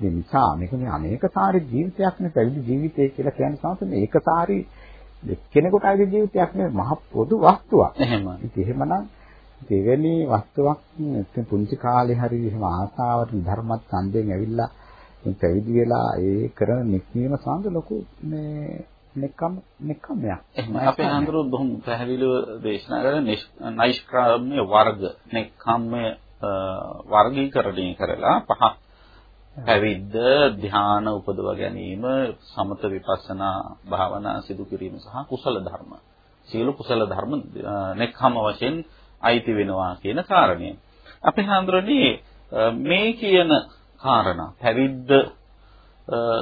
මේ නිසා මේක මේ අනේකසාරි ජීවිතයක් නේ පැවිදි ජීවිතය කියලා කියන සංස මේ ඒකසාරි කෙනෙකුට ආයේ ජීවිතයක් නෙවෙයි මහ පොදු වස්තුවක්. එහෙමයි. ඉතින් එහෙමනම් දෙවෙනි වස්තුවක් ඉතින් පුංචි කාලේ හරි එහෙම ආසාවට ධර්මත් ඡන්දයෙන් ඇවිල්ලා පැවිදි වෙලා ඒ කරන නික්මීම සාන්ද ලොකු මේ නෙක්කම් නෙක්කම්යක්. එහෙනම් අපේ හඳුරු බොහොම පැහැදිලිව දේශනා කරන නෛෂ්ක්‍රාම්‍ය වර්ග නෙක්කම්ය වර්ගීකරණය කරලා පහ පැවිද්ද ධ්‍යාන උපදව ගැනීම සමත විපස්සනා භාවනා සිදු කිරීම සහ කුසල ධර්ම. සියලු කුසල ධර්ම නෙක්ඛම වශයෙන් අයිති වෙනවා කියන කාරණය. අපේ හඳුරන්නේ මේ කියන කාරණා පැවිද්ද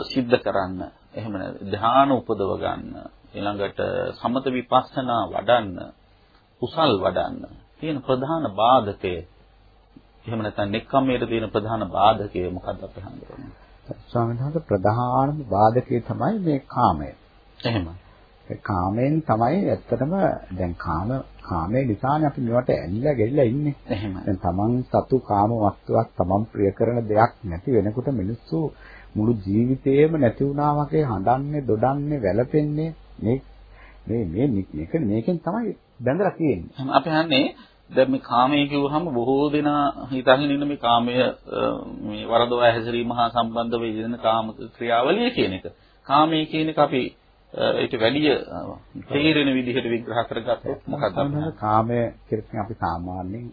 සිද්ධ කරන්න. එහෙම ධ්‍යාන උපදව ගන්න. ඊළඟට සමත විපස්සනා වඩන්න. කුසල් වඩන්න. තියෙන ප්‍රධාන බාධකය එහෙම නැත්නම් නෙක්ඛම්මයට තියෙන ප්‍රධාන බාධකය මොකක්ද අපේ හඳුරන්නේ? ස්වාමීන් වහන්සේ ප්‍රධානම බාධකය තමයි මේ කාමය. එහෙමයි. ඒ කාමයෙන් තමයි ඇත්තටම දැන් කාම කාමයේ නිසානේ අපි මේවට ඇලිලා ගෙලිලා ඉන්නේ. එහෙමයි. දැන් තමන් සතු කාම වස්තුවක් තමන් ප්‍රිය කරන දෙයක් නැති වෙනකොට මිනිස්සු මුළු ජීවිතේම නැති වුණා වගේ හඬන්නේ, දොඩන්නේ, වැළපෙන්නේ මේ මේ මේ මේක මේකෙන් තමයි බැඳලා තියෙන්නේ. අපි හන්නේ දැන් මේ කාමයේ කිව්වහම බොහෝ දෙනා හිතාගෙන ඉන්න මේ කාමය මේ වරදවා හැසිරීම හා සම්බන්ධ වෙන කාම ක්‍රියාවලිය කියන එක. කාමයේ කියන එක අපි ඒක වැඩි තේරෙන විදිහට විග්‍රහ කරගත්තොත් මොකක්ද කාමය කියලා අපි සාමාන්‍යයෙන්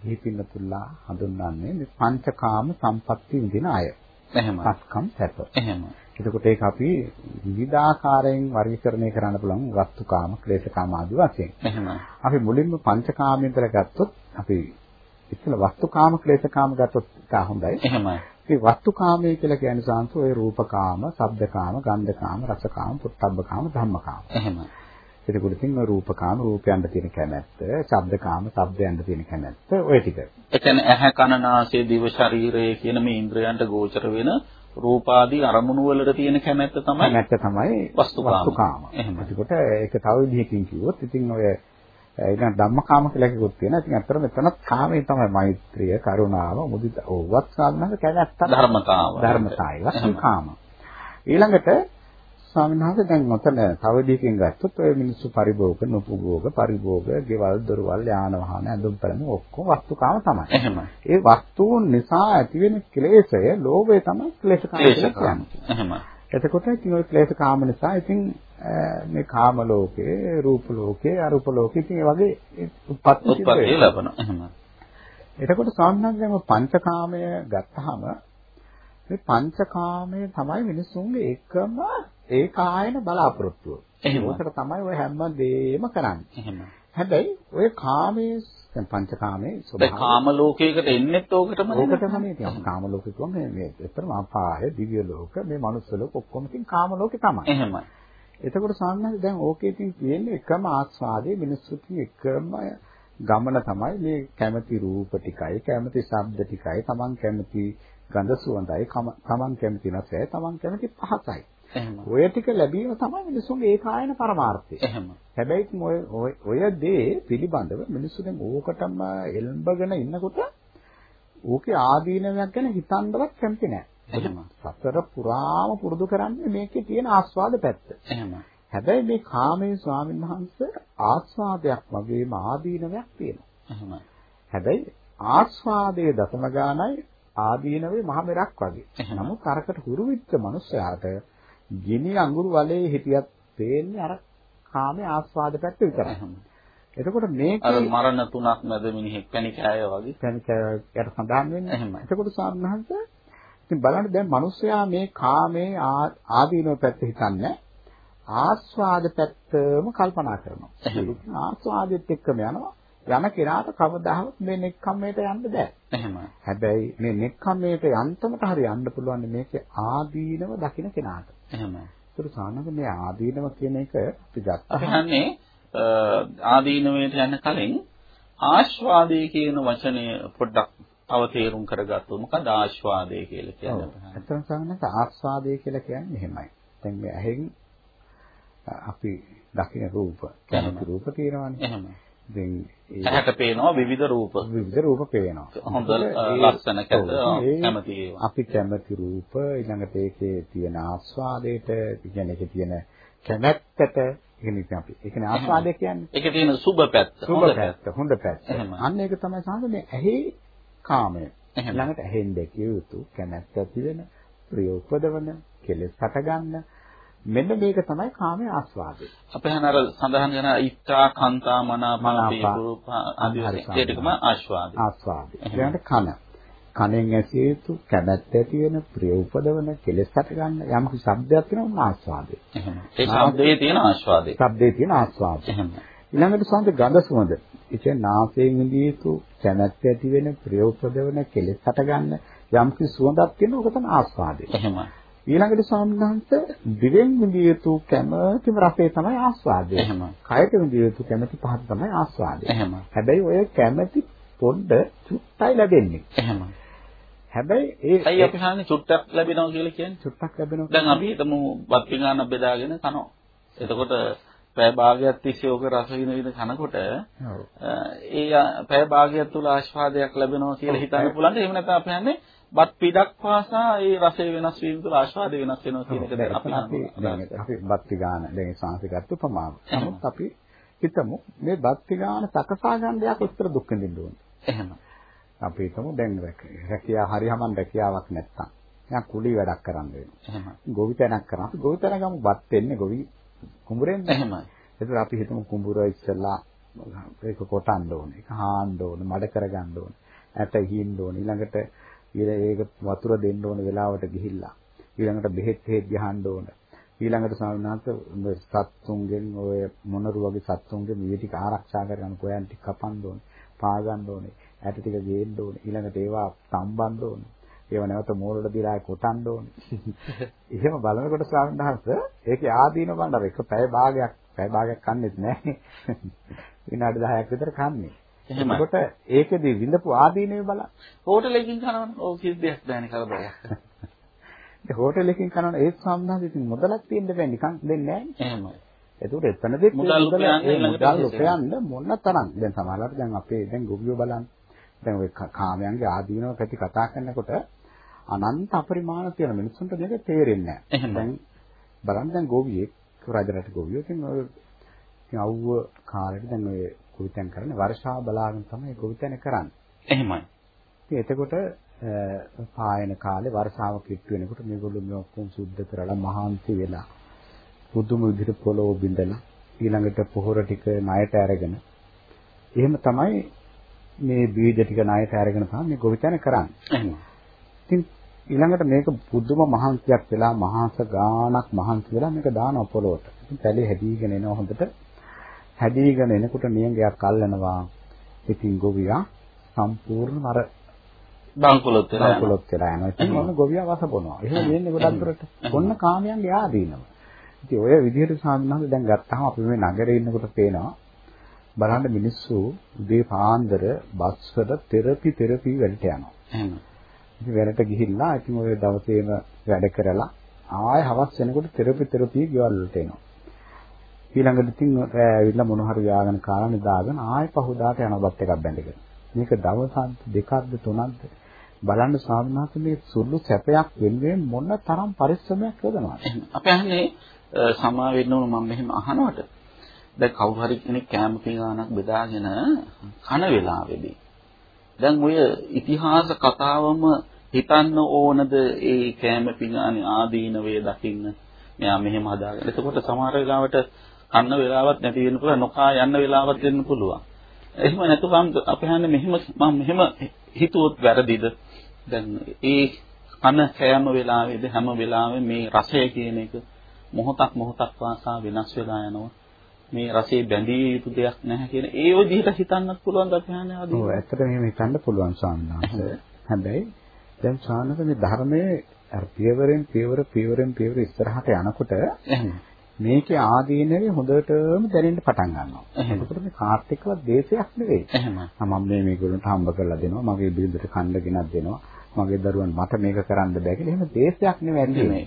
ගිහි පින්නතුල්ලා හඳුන්වන්නේ මේ පංචකාම සම්පatti විඳින අය. එහෙම. පස්කම් සැප. එහෙම. එතකොට ඒක අපි විවිධාකාරයෙන් වර්ගීකරණය කරන්න පුළුවන් වස්තුකාම, ක්ලේශකාම ආදී වශයෙන්. එහෙම. අපි මුලින්ම පංචකාමයෙන් ඉඳලා ගත්තොත් අපි ඉතල වස්තුකාම, ක්ලේශකාම ගත්තොත් ඒක හොඳයි. එහෙමයි. ඒ වස්තුකාමයේ කියලා කියන්නේ සාන්තු ඔය රූපකාම, ශබ්දකාම, ගන්ධකාම, රසකාම, පුත්තබ්බකාම, ධම්මකාම. එහෙමයි. එතකොට ඉතින් රූපකාම රූපයන්ට තියෙන කැමැත්ත, ශබ්දකාම ශබ්දයන්ට තියෙන කැමැත්ත ඔය ටික. කියන්නේ ඇහැ කන නාසය දිව ශරීරය කියන මේ ඉන්ද්‍රයන්ට ගෝචර වෙන රූපාදී අරමුණු වලට තියෙන කැමැත්ත තමයි කැමැත්ත තමයි වස්තුකාම. එහෙම. එතකොට ඒක තව විදිහකින් කිව්වොත් ඉතින් ඔය ඊළඟ ධම්මකාම කියලා කිව්වොත් තියෙනවා. ඉතින් අතර මෙතනත් කාමයේ තමයි මෛත්‍රිය, කරුණාව, මුදිතා, ඕවත් සාධනක කැමැත්ත. ධර්මතාව. ධර්මතාවයි. වස්තුකාම. ඊළඟට ස්වාමීන් වහන්සේ දැන් ඔතන තව දෙයකින් ගත්තොත් ඔය මිනිස්සු පරිභෝග, නුපුභෝග, පරිභෝග, ගෙවල්, දොරවල්, යාන වාහන, ඇඳුම් පැළඳුම් ඔක්කොම වස්තුකාම තමයි. එහෙමයි. ඒ වස්තුන් නිසා ඇතිවෙන ක්ලේශය, ලෝභය තමයි ක්ලේශකාම කියන්නේ. එතකොට ඉතින් ওই ක්ලේශ කාම නිසා ඉතින් මේ කාම ලෝකේ, රූප ලෝකේ, අරූප ලෝකේ ඉතින් ඒ වගේ උත්පත්ති උත්පත්ති ලැබෙනවා. එහෙමයි. එතකොට සාමාන්‍යයෙන් පංචකාමය ගත්තාම මේ පංචකාමය තමයි මිනිසුන්ගේ එකම ඒකායන බලාපොරොත්තුව. එහෙම. ඒකට තමයි ඔය හැම දෙයක්ම කරන්නේ. එහෙමයි. හැබැයි ඔය කාමයේ දැන් පංචකාමයේ ස්වභාවය කාම ලෝකයකට එන්නෙත් ඕකටම ඕකටම නේ තියෙන්නේ. කාම ලෝකෙ කියන්නේ මේ එතරම් අපාය, දිව්‍ය ලෝක, මේ මනුස්ස ලෝක ඔක්කොම තියෙන කාම ලෝකේ තමයි. එහෙමයි. එතකොට සාමාන්‍යයෙන් දැන් ඕකේ ඉතින් තියෙන්නේ එකම ආස්වාදයේ මිනිස්සුන්ගේ එකම ගමන තමයි මේ කැමති රූප ටිකයි, කැමති ශබ්ද ටිකයි, Taman කැමති ගඳ සුවඳයි, Taman කැමති රසයි, Taman කැමති පහසයි. එහෙම. ඔය ටික ලැබීම තමයි මිනිසුන්ගේ ඒකායන පරමාර්ථය. එහෙම. හැබැයි ඔය ඔය- දේ පිළිබඳව මිනිස්සු දැන් ඕකටම එල්බගෙන ඉන්නකොට ඕකේ ආදීනයක් ගැන හිතන්නවත් කැමති නැහැ. එහෙම. සතර පුරාම පුරුදු කරන්නේ මේකේ තියෙන ආස්වාද පැත්ත. එහෙම. හැබැයි මේ කාමයේ ස්වාමීන් වහන්සේ ආස්වාදයක් වගේම ආදීනයක් තියෙනවා. එහෙම. හැබැයි ආස්වාදයේ දසම ගානයි ආදීනවේ මහ මෙරක් වගේ. නමුත් අරකට හුරු වෙච්ච මනුස්සයාට ගිනි අඟුරු වලේ හිටියත් පේන්නේ අර කාමයේ ආස්වාද පැත්ත විතරයි. එතකොට අර මේකේ මරණ තුනක් මැද මිනිහෙක් පැණිකෑය වගේ. තැනිකයට සඳහන් වෙන්නේ. එහෙමයි. එතකොට සාමනහස ඉතින් බලන්න දැන් මිනිස්සයා මේ කාමයේ ආදීනව පැත්ත හිතන්නේ ආස්වාද පැත්තම කල්පනා කරනවා. ආස්වාදෙත් එක්කම යනවා. යන කෙනාට කවදාවත් මේ නෙක්ඛම්මයට යන්න බෑ. එහෙම. හැබැයි මේ නෙක්ඛම්මයට යන්තමට හරි යන්න පුළුවන් මේකේ ආදීනව දකින්න කෙනාට. එහෙම. ඒතර සානක මේ ආදීනව කියන එක අපි අපි ගත්තා. හන්නේ ආදීනවයට යන්න කලින් ආස්වාදය කියන වචනය පොඩ්ඩක් තව තේරුම් කරගත්තොත් මොකද ආස්වාදය කියලා කියන්නේ? ඇත්තම සානක ආස්වාදය කියලා කියන්නේ මෙහෙමයි. දැන් මේ ඇහෙන් අපි දකින රූප, කැමති රූප තියෙනවානේ. එහෙම. ඉතින් ඇහැට පේනවා විවිධ රූප. විවිධ රූප පේනවා. හොඳ ලස්සන කැත කැමති ඒවා. අපි කැමති රූප ඊළඟට ඒකේ තියෙන ආස්වාදයට, කියන්නේ ඒකේ තියෙන කැමැත්තට, කියන්නේ අපි. ඒ කියන්නේ ආස්වාදය කියන්නේ ඒකේ තියෙන සුබ පැත්ත. හොඳ පැත්ත, හොඳ පැත්ත. අන්න ඒක තමයි සාමාන්‍ය ඇහි කාමය. ඊළඟට ඇහෙන් දැකිය යුතු කැමැත්ත ඇති වෙන, ප්‍රිය උපදවන, කෙලෙස් හටගන්න මෙන්න මේක තමයි කාමයේ ආස්වාදය. අපේ අර සඳහන් කරන ඉත්තා කාන්තා මනාපා. රූප ආදී වශයෙන් ඒකම ආස්වාදය. ආස්වාදය. ඊළඟට කන. කනෙන් ඇසිය යුතු කැමැත්ත ඇති වෙන, ප්‍රිය උපදවන, කෙලෙස් හටගන්න යම් කිසි ශබ්දයක් තියෙනවා ආස්වාදය. එහෙම. ඒ ශබ්දයේ තියෙන ආස්වාදය. ශබ්දයේ තියෙන ආස්වාදය. එහෙම. ඊළඟට සඳ ගඳ සුවඳ. ඒ කියන්නේ නාසයෙන් විඳිය යුතු කැමැත්ත ඇති වෙන, ප්‍රිය උපදවන, කෙලෙස් හටගන්න යම් කිසි සුවඳක් තියෙනවා ඔක තමයි ආස්වාදය. එහෙම. ඊළඟට සාමණේරයන්ට දිවෙන් විඳිය යුතු කැමැතිම රසය තමයි ආස්වාදය. එහෙම. කයට විඳිය යුතු කැමැති පහස තමයි ආස්වාදය. එහෙම. හැබැයි ඔය කැමැති පොඩ්ඩ චුට්ටයි ලැබෙන්නේ. එහෙම. හැබැයි ඒ ඇයි අපි හන්නේ චුට්ටක් ලැබෙනවා කියලා කියන්නේ? චුට්ටක් ලැබෙනවා. දැන් අපි හිතමු වත් පිඟානක් බෙදාගෙන කනවා. එතකොට පැය භාගයක් තිස්සේ ඕක රස විඳ විඳ කනකොට ඒ පැය භාගයක් තුල ආස්වාදයක් ලැබෙනවා කියලා හිතන්න පුළුවන්. එහෙම නැත්නම් අපි හන්නේ බත් පිටක් පාසා ඒ රසය වෙනස් වීම තුළ ආස්වාදය වෙනස් වෙනවා කියන එක දැන් අපි අපි බත් ගාන දැන් සංසිකත් උපමාව. නමුත් අපි හිතමු මේ බත් ගාන සකසා ගන්න දෙයක් උත්තර දුක් විඳින්න ඕනේ. එහෙම. අපි හිතමු දැන් රැකියාව හරියමන් රැකියාවක් නැත්තම්. දැන් කුලි වැඩක් කරන්න වෙනවා. එහෙම. ගොවි තැනක් කරනවා. අපි ගොවි තැන ගමු බත් වෙන්නේ ගොවි කුඹුරෙන්. එහෙමයි. ඒතර අපි හිතමු කුඹුර ඉස්සලා ඒක කොටන්න ඕනේ. ඒක හාන්න ඕනේ, මඩ කරගන්න ඕනේ. ඇට හින්න ඕනේ. ඊළඟට ඊළ ඒක වතුර දෙන්න ඕන වෙලාවට ගිහිල්ලා. ඊළඟට බෙහෙත් හේත් ගහන්න ඕන. ඊළඟට ස්වාමීනාත් සත්තුන්ගෙන් ඔය මොනරු වගේ සත්තුන්ගේ මේ ටික ආරක්ෂා කරගන්න කොයන් ටික කපන්න ඕනේ පා ගන්න ඕනේ ඇට ටික ගේන්න ඕනේ ඊළඟට ඒවා සම්බන්ධ ඕනේ ඒව නැවත මෝලට දිලා කොටන්න ඕනේ. [laughs] එහෙම බලනකොට ස්වාමීනාත් ඒකේ ආදීන බණ්ඩාර එක පැය භාගයක් පැය භාගයක් කන්නේත් නැහැ. [laughs] විනාඩි 10ක් විතර කන්නේ. එහෙමයි. එතකොට ඒකෙදි විඳපු ආදීනේ බලන්න. හෝටලෙකින් කනවනේ. ඕක කිසි දෙයක් නැහැ කවදාවත්. [laughs] ඒ හෝටලෙකින් කනවනේ ඒ සම්බන්ධ ඉතින් මුදලක් තියෙන්න බෑ නිකන් දෙන්නේ නැහැ. එහෙමයි. එතකොට එතනදී මුදල් මුදල් උපයන්න මොන තරම් දැන් සමහරවිට දැන් අපේ දැන් ගොවියෝ බලන්න දැන් ඔය කාමයන්ගේ ආදීනව පැති කතා කරනකොට අනන්ත අපරිමාණ තියෙන මිනිස්සුන්ට මේක තේරෙන්නේ නැහැ. දැන් බලන්න දැන් ගොවියෙක් රජරට ගොවියෝ ඉතින් ඔය ඉතින් අවුව කාලෙට දැන් ඔය ගොවිතැන් කරන්නේ වර්ෂා බලාගෙන තමයි ගොවිතැන කරන්නේ. එහෙමයි. ඉතින් එතකොට පායන කාලේ වර්ෂාව කිට්ටු වෙනකොට මේගොල්ලෝ මේ ඔක්කොම සුද්ධ කරලා මහාන්ති වෙලා පුදුම විදිහට පොළොව බිඳලා ඊළඟට පොහොර ටික ණයට අරගෙන එහෙම තමයි මේ බීජ ටික ණයට අරගෙන තමයි මේ ගොවිතැන කරන්නේ. ඉතින් ඊළඟට මේක පුදුම මහන්සියක් වෙලා මහාස ගාණක් මහන්සි වෙලා මේක දාන පොළොවට. ඉතින් පැලේ හැදීගෙන එනවා හොඳට හැදීගෙන එනකොට නියඟයක් අල්ලනවා. ඉතින් ගොවියා සම්පූර්ණ අර බංකොලොත් වෙලා බංකොලොත් වෙලා යනවා. ඉතින් මොන ගොවියා වසපොනවා. එහෙම වෙන්නේ ගොඩක් දුරට. ඔන්න කාමයන්ගේ ආදීනව. ඉතින් ඔය විදිහට සාමාන්‍යයෙන් දැන් ගත්තාම අපි මේ නගරේ ඉන්නකොට පේනවා බලන්න මිනිස්සු උදේ පාන්දර බස් වල තෙරපි තෙරපි වලට යනවා. එහෙම. ඉතින් වැඩට ගිහිල්ලා ඉතින් ඔය දවසේම වැඩ කරලා ආයෙ හවස් වෙනකොට තෙරපි තෙරපි ගෙවල් වලට එනවා. ඊළඟට ඉතින් ඇවිල්ලා මොන හරි යාගෙන කාලා නිදාගෙන ආයෙ පහුදාට යනවත් එකක් බැඳගෙන. මේක දවසක් දෙකක්ද තුනක්ද බලන්න ස්වාමීනාත් මේ සුළු සැපයක් වෙනුවෙන් මොන තරම් පරිශ්‍රමයක් යොදනවද? අපි අහන්නේ සමා වෙන්න ඕන මම මෙහෙම අහනවට. දැන් කවුරු හරි කෙනෙක් කැම පිඟානක් බෙදාගෙන කන වෙලාවේදී දැන් ඔය ඉතිහාස කතාවම හිතන්න ඕනද ඒ කැම පිඟානේ ආදීන වේ දකින්න මෙයා මෙහෙම හදාගන්න. එතකොට සමහර වෙලාවට කන්න වෙලාවක් නැති වෙන්න පුළුවන් නොකා යන්න වෙලාවක් වෙන්න පුළුවන්. එහෙම නැතුවම් අපි හන්නේ මෙහෙම මම මෙහෙම හිතුවොත් වැරදිද? දැන් ඒ කන කෑම වෙලාවේද හැම වෙලාවෙම මේ රසය කියන එක මොහොතක් මොහොතක් වාසා වෙනස් වෙලා යනවා. මේ රසයේ බැඳී යුතු දෙයක් නැහැ කියන ඒ විදිහට හිතන්නත් පුළුවන් හන්නේ ආදී. ඔව් ඇත්තට මෙහෙම හිතන්න පුළුවන් ස්වාමීනාංශ. හැබැයි දැන් ස්වාමීනාංශ මේ ධර්මයේ අර පියවරෙන් පියවර පියවරෙන් පියවර ඉස්සරහට යනකොට මේකේ ආදීනවේ හොඳටම දැනෙන්න පටන් ගන්නවා. එතකොට මේ කාත් එක්කවත් දේශයක් නෙවෙයි. එහෙමයි. මම මේ මේගොල්ලන්ට හම්බ කරලා දෙනවා. මගේ බිරිඳට කන්න ගෙනත් දෙනවා. මගේ දරුවන් මට මේක කරන්න බෑ කියලා. එහෙම දේශයක් නෙවෙයි.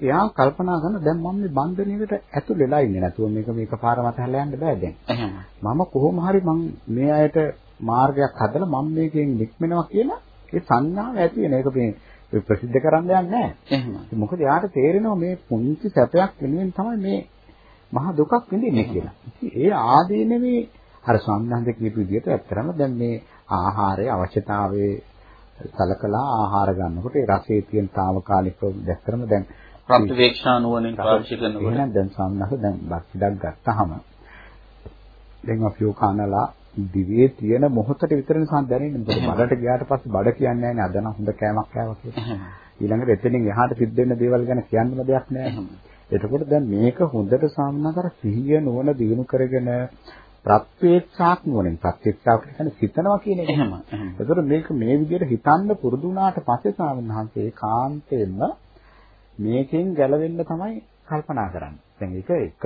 එයා කල්පනා කරන දැන් මම මේ බන්ධනයකට ඇතුල් වෙලා ඉන්නේ නැතුව මේක මේක පාර මත හැලා යන්න බෑ දැන්. මම කොහොම හරි මම මේ අයට මාර්ගයක් හදලා මම මේකෙන් නික්මෙනවා කියලා ඒ සංඥාව ඇති වෙන එක මේ ප්‍රසිද්ධ කරන්න යන්නේ නැහැ. එහෙම. මොකද යාට තේරෙනවා මේ පුංචි සැපයක් වෙනුවෙන් තමයි මේ මහ දුකක් විඳින්නේ කියලා. ඒ ආදීනේ අර සම්බන්ධ කියපු විදිහට ඇත්තරම දැන් මේ ආහාරයේ අවශ්‍යතාවයේ සලකලා ආහාර ගන්නකොට ඒ රසයේ තියෙන తాවකාලිකව දැක්කරම දැන් ප්‍රතිවේක්ෂා නුවණින් පාවිච්චි කරනකොට එහෙනම් දැන් සම්නහ දැන් බක්ඩක් ගත්තාම දැන් අපි කනලා දිවේ තියෙන මොහොතට විතරනේ සම් දැනෙන්නේ. මොකද බඩට ගියාට පස්සේ බඩ කියන්නේ නැහැ අද නම් හොඳ කෑමක් කෑවා කියලා. ඊළඟට එතනින් එහාට සිද්ධ වෙන දේවල් ගැන කියන්නම දෙයක් නැහැ. එතකොට දැන් මේක හොඳට සාමනාකර සිහිය නුවණ දිනු කරගෙන ප්‍රත්‍යක්ෂාක් නුවණින් ප්‍රත්‍යක්ෂාක් කියන්නේ හිතනවා කියන එක. එහෙම. එතකොට මේක මේ විදිහට හිතන්න පුරුදු වුණාට පස්සේ සාමනහන්සේ කාන්තේම මේකෙන් ගැලවෙන්න තමයි කල්පනා කරන්නේ. දැන් ඒක එක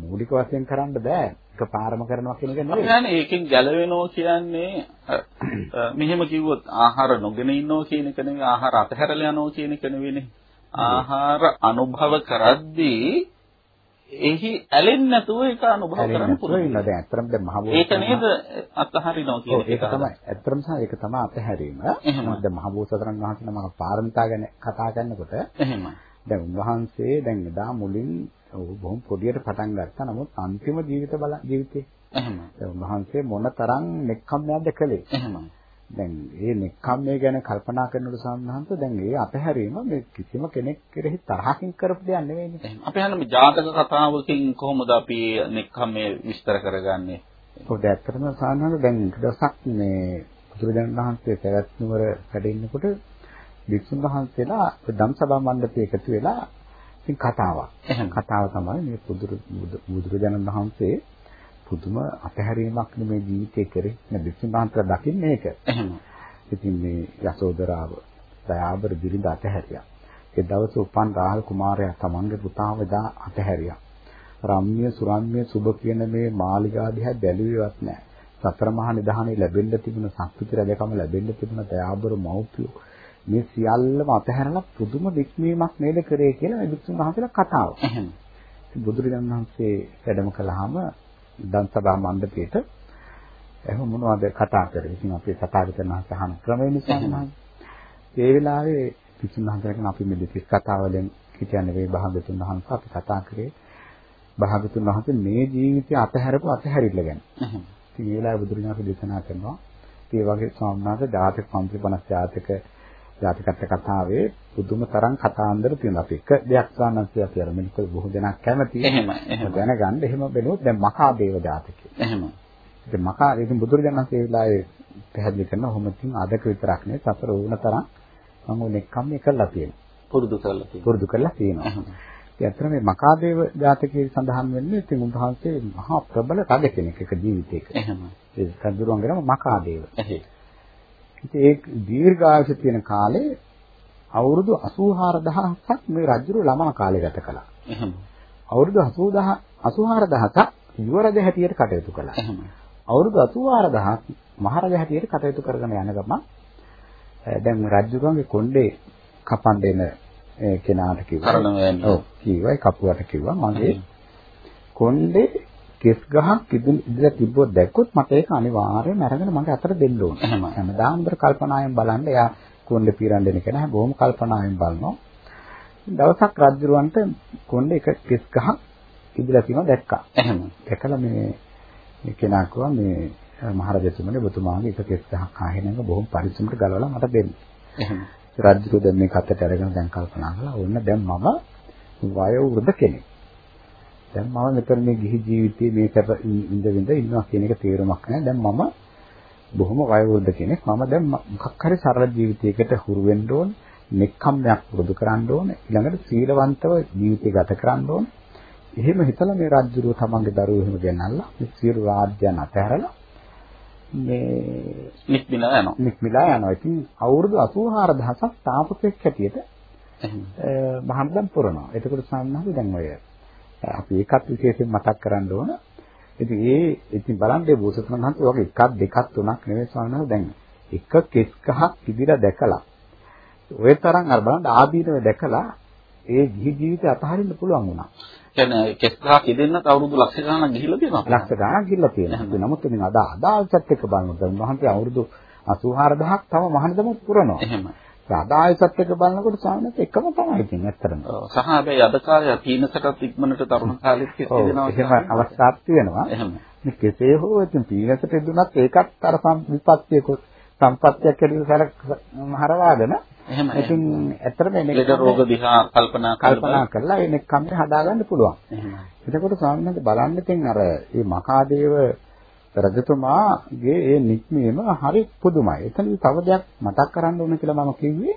මූලික වශයෙන් කරන්න බෑ. එකපාරම කරනවා කියන එක නෙවෙයි. අපි ඒකෙන් ගැලවෙනවා කියන්නේ මෙහෙම කිව්වොත් ආහාර නොගෙන ඉන්නවා කියන එක නෙවෙයි ආහාර අතහැරලා යනවා කියන එක නෙවෙයිනේ. ආහාර අනුභව කරද්දී එහි ඇලෙන්නේ නැතුව ඒක අනුභව කරන්න පුළුවන්. ඉන්න දැන් ඇත්තටම දැන් මහබෝසත් ඒක නේද අත්හරිනවා කියන එක. ඒක තමයි. ඇත්තටම සහ ඒක තමයි අත්හැරීම. එහෙනම් දැන් මහබෝසතරන් වහන්සේ නමක් පාරමිතා ගැන කතා කරනකොට එහෙමයි. දැන් උන්වහන්සේ දැන් එදා මුලින් බොහොම පොඩියට පටන් ගත්තා. නමුත් අන්තිම ජීවිත බල ජීවිතේ එහෙමයි. දැන් උන්වහන්සේ මොන තරම් නෙක්ඛම්මයක්ද කළේ. එහෙමයි. දැන් මේ නෙක්ඛම්මය ගැන කල්පනා කරනකොට සම්හංශ දැන් ඒ අතහැරීම මේ කිසිම කෙනෙක් කෙරෙහි තරහකින් කරපු දෙයක් නෙවෙයිනේ. අපි හන්නේ මේ ජාතක කතාවකින් කොහොමද අපි නෙක්ඛම්මය විස්තර කරගන්නේ? ඔව් ඇත්තටම සාමාන්‍යයෙන් දැන් දවසක් මේ බුදුරජාණන් වහන්සේ පැවැත් නුවර වැඩ ඉන්නකොට වික්ෂුන් වහන්සේලා ධම්සභා මණ්ඩපයේ එකතු වෙලා ඉතින් කතාවක්. කතාව තමයි මේ බුදුරජාණන් වහන්සේ පුදුම අපහැරීමක් නෙමේ ජීවිතේ කරේ. නේ වික්ෂුන් වහන්සේලා දකින්නේ ඒක. ඉතින් මේ යසෝදරාව දයාබර බිරිඳ අතහැරියා. ඒ දවසේ උපන් රාහල කුමාරයා තමන්ගේ පුතාව දා අතහැරියා. රම්ම්‍ය සුරම්‍ය සුබ කියන මේ මාලිගා දිහා බැලුවේවත් නැහැ. සතර මහා නිධානයේ ලැබෙන්න තිබුණ සංස්කෘති රජකම ලැබෙන්න තිබුණ දයාබර මව්පියෝ මේ සියල්ලම අතහැරලා පුදුම වික්මීමක් නේද කරේ කියලා මේ වික්ෂුන් වහන්සේලා කතාව. එහෙනම් බුදුරජාණන් වහන්සේ වැඩම කළාම දන්සභා මණ්ඩපයේට එහෙනම් මොනවද කතා කරේ? ඉතින් අපි තථාගතයන් වහන්සේ අහන ක්‍රමය නිසා නේද? ඒ වෙලාවේ වික්ෂුන් වහන්සේලාගෙන අපි මේ දෙතිස් කතාවලින් හිතන්නේ මේ භාගතුන් වහන්සේ අපි කතා කරේ භාගතුන් වහන්සේ මේ ජීවිතය අතහැරපු අතහැරිල්ල ගැන. එහෙනම් ඉතින් ඒ වෙලාවේ බුදුරජාණන් දේශනා කරනවා ඒ වගේ වහන්සේ ජාතක 550 ජාතක ජාතකත් කතාවේ පුදුම තරම් කතාන්දර තියෙනවා. අපි එක දෙයක් සාන්නන්සිය අපි අර මේක බොහෝ දෙනෙක් කැමතියි. එහෙමයි එහෙමයි. දැනගන්න එහෙම බැලුවොත් දැන් මකාදේව ජාතකය. එහෙමයි. ඉතින් මකා ඉතින් බුදුරජාණන් වහන්සේ වෙලාවේ පැහැදිලි කරනවා ඔහොම තින් අදක විතරක් නෙවෙයි සතර වුණ තරම් මම නෙක්කම් එකලා තියෙනවා. පුරුදු කරලා තියෙනවා. පුරුදු කරලා තියෙනවා. ඉතින් අතන මේ මකාදේව ජාතකයේ සඳහන් වෙන්නේ ඉතින් උන්වහන්සේ මහා ප්‍රබල රජ කෙනෙක් එක ජීවිතයක. එහෙමයි. ඒ රජුරුවන්ගේම මකාදේව. එහේ. ඉතින් ඒ දීර්ඝායුෂ තියෙන කාලේ අවුරුදු 84000ක් මේ රජුරු ළමා කාලය ගත කළා. එහෙමයි. අවුරුදු 80000 84000ක් යුව රජ හැටියට කටයුතු කළා. එහෙමයි. අවුරුදු 84000ක් මහරජ හැටියට කටයුතු කරගෙන යන ගමන් දැන් රජුරුවන්ගේ කොණ්ඩේ කපන් දෙන කෙනාට කිව්වා. ඔව් කිව්වා කපුවට කිව්වා මගේ කොණ්ඩේ කෙස් ගහක් ඉදිරියට තිබ්බොත් දැක්කොත් මට ඒක අනිවාර්යයෙන්ම අරගෙන මගේ අතට දෙන්න ඕන. එහෙමයි. හැමදාම දර කල්පනායෙන් බලන්න එයා කොණ්ඩේ පීරන් දෙන කෙනා බොහොම කල්පනායෙන් බලනවා. දවසක් රජුරවන්ට කොණ්ඩේ එක කෙස් ගහක් ඉදිරියට තියෙනවා දැක්කා. එහෙමයි. දැකලා මේ මේ කෙනා කිව්වා මේ මහරජතුමනි ඔබතුමාගේ එක කෙස් ගහක් ආහෙනක බොහොම පරිස්සමට ගලවලා මට දෙන්න. එහෙමයි. රජු දැන් මේ කතට අරගෙන දැන් කල්පනා කළා ඕන්න දැන් මම වයෝ වෘද්ධ කෙනෙක්. දැන් මම මෙතන මේ ගිහි ජීවිතයේ මේ කැප ඉඳ විඳ ඉන්නවා කියන එක තේරුමක් නැහැ. දැන් මම බොහොම වයෝ වෘද්ධ කෙනෙක්. මම දැන් මොකක් හරි සරල ජීවිතයකට හුරු වෙන්න ඕන. නෙක්ඛම්මයක් පුරුදු කරන්න ඕන. ඊළඟට සීලවන්තව ජීවිතය ගත කරන්න ඕන. එහෙම හිතලා මේ රජුරුව තමන්ගේ දරුවෝ එහෙම ගෙනල්ලා මේ සියලු රාජ්‍යයන් අතහැරලා මේ නික්මිලා යනවා. නික්මිලා යනවා. ඉතින් අවුරුදු 84000ක් තාපසෙක් හැටියට එහෙමයි. මහන්දම් පුරනවා. එතකොට සාමාන්‍යයෙන් දැන් ඔය අපි ඒකත් විශේෂයෙන් මතක් කරන්න ඕන. ඉතින් ඒ ඉතින් බලන්න මේ බෝසත්ණන් වහන්සේ වගේ එකක් දෙකක් තුනක් නෙවෙයි ස්වාමීන් දැන් එක කෙස් ගහක් ඉදිරිය දැකලා ඔය තරම් අර බලන්න ආදීනව දැකලා ඒ ජී ජීවිතය අතහරින්න පුළුවන් වුණා. කියන්නේ කෙස් ගහක් ඉදෙන්නත් අවුරුදු ලක්ෂ ගණනක් ගිහිල්ලා තියෙනවා. ලක්ෂ ගණනක් ගිහිල්ලා තියෙනවා. නමුත් ඉතින් අද අදාල්සත් එක්ක බලනකොට උන්වහන්සේ අවුරුදු 84000ක් තම මහානදම පුරනවා. එහෙමයි. අදාල්සත් එක්ක බලනකොට සාමාන්‍යයෙන් එකම තමයි ඉතින් ඇත්තටම. ඔව්. සහ හැබැයි අද කාලේ පීනසටත් ඉක්මනට තරුණ කාලෙත් ඉදෙනවා. එහෙම අවස්ථාවක් තියෙනවා. එහෙමයි. මේ කෙසේ හෝ ඉතින් පීනසට ඉදුණත් ඒකත් අර විපත්තියක සම්පත්තියක් ඇතුළත හරවාගෙන එහෙමයි. ඉතින් ඇත්තටම මේ ලෙඩ රෝග දිහා කල්පනා කල්පනා කරලා ඒ නෙක්කම්ම හදාගන්න පුළුවන්. එහෙමයි. එතකොට ස්වාමීන් වහන්සේ බලන්න ඉතින් අර මේ මකාදේව රජතුමාගේ ඒ නික්මීම හරි පුදුමයි. එතනදි තව දෙයක් මතක් කරන්න ඕන කියලා මම කිව්වේ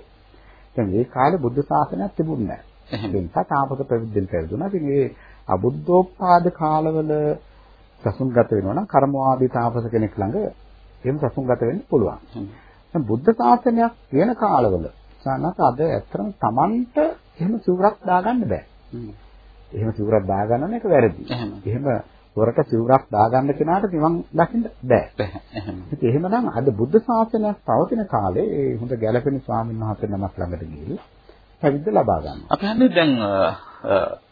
දැන් මේ කාලේ බුද්ධ ශාසනයක් තිබුණේ නැහැ. එහෙම. ඒ නිසා තාපස ප්‍රවිද්දෙන් පෙරදුනා. ඉතින් මේ අබුද්ධෝත්පාද කාලවල සසුන්ගත වෙනවා නම් කර්මවාදී තාපස කෙනෙක් ළඟ එහෙම සසුන්ගත වෙන්න පුළුවන්. දැන් බුද්ධ ශාසනයක් තියෙන කාලවල සානත් අද ඇත්තටම Tamanට එහෙම සිවුරක් දාගන්න බෑ. එහෙම සිවුරක් දාගන්න එක වැරදි. එහෙම. වරට සිවුරක් දාගන්න කෙනාට නිවන් දකින්න බෑ. ඉතින් එහෙමනම් අද බුද්ධ ශාසනයක් පවතින කාලේ ඒ හොඳ ගැළපෙන ස්වාමීන් වහන්සේ නමක් ළඟට ගිහිල්ලා පැවිද්ද ලබා ගන්නවා. අපි හන්නේ දැන්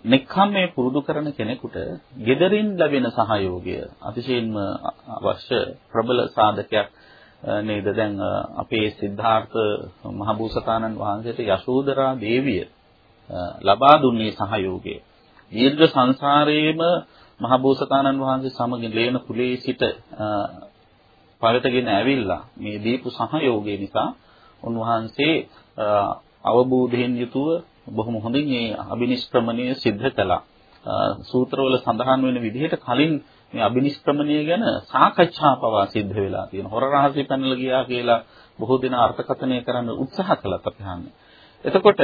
නෙක්ඛම්මේ පුරුදු කරන කෙනෙකුට gederin ලැබෙන සහයෝගය අතිශයින්ම අවශ්‍ය ප්‍රබල සාධකයක් නේද දැන් අපේ සිද්ධාර්ථ මහබෝසතාණන් වහන්සේට යශෝදරා දේවිය ලබා දුන්නේ සහයෝගය. දීර්ඝ සංසාරයේම මහබෝසතාණන් වහන්සේ සමග ලේන කුලේ සිට පළටගෙන ඇවිල්ලා මේ දීපු සහයෝගය නිසා උන්වහන්සේ අවබෝධයෙන් යුතුව බොහොම හොඳින් මේ අබිනිෂ්ක්‍රමණය සිද්ධ කළා. සූත්‍රවල සඳහන් වෙන විදිහට කලින් මේ අබිනිෂ්ක්‍රමණය ගැන සාකච්ඡා පවා සිද්ධ වෙලා තියෙනවා. හොර රහසේ පැනලා ගියා කියලා බොහෝ දෙනා අර්ථකථනය කරන්න උත්සාහ කළත් අපි හන්නේ. එතකොට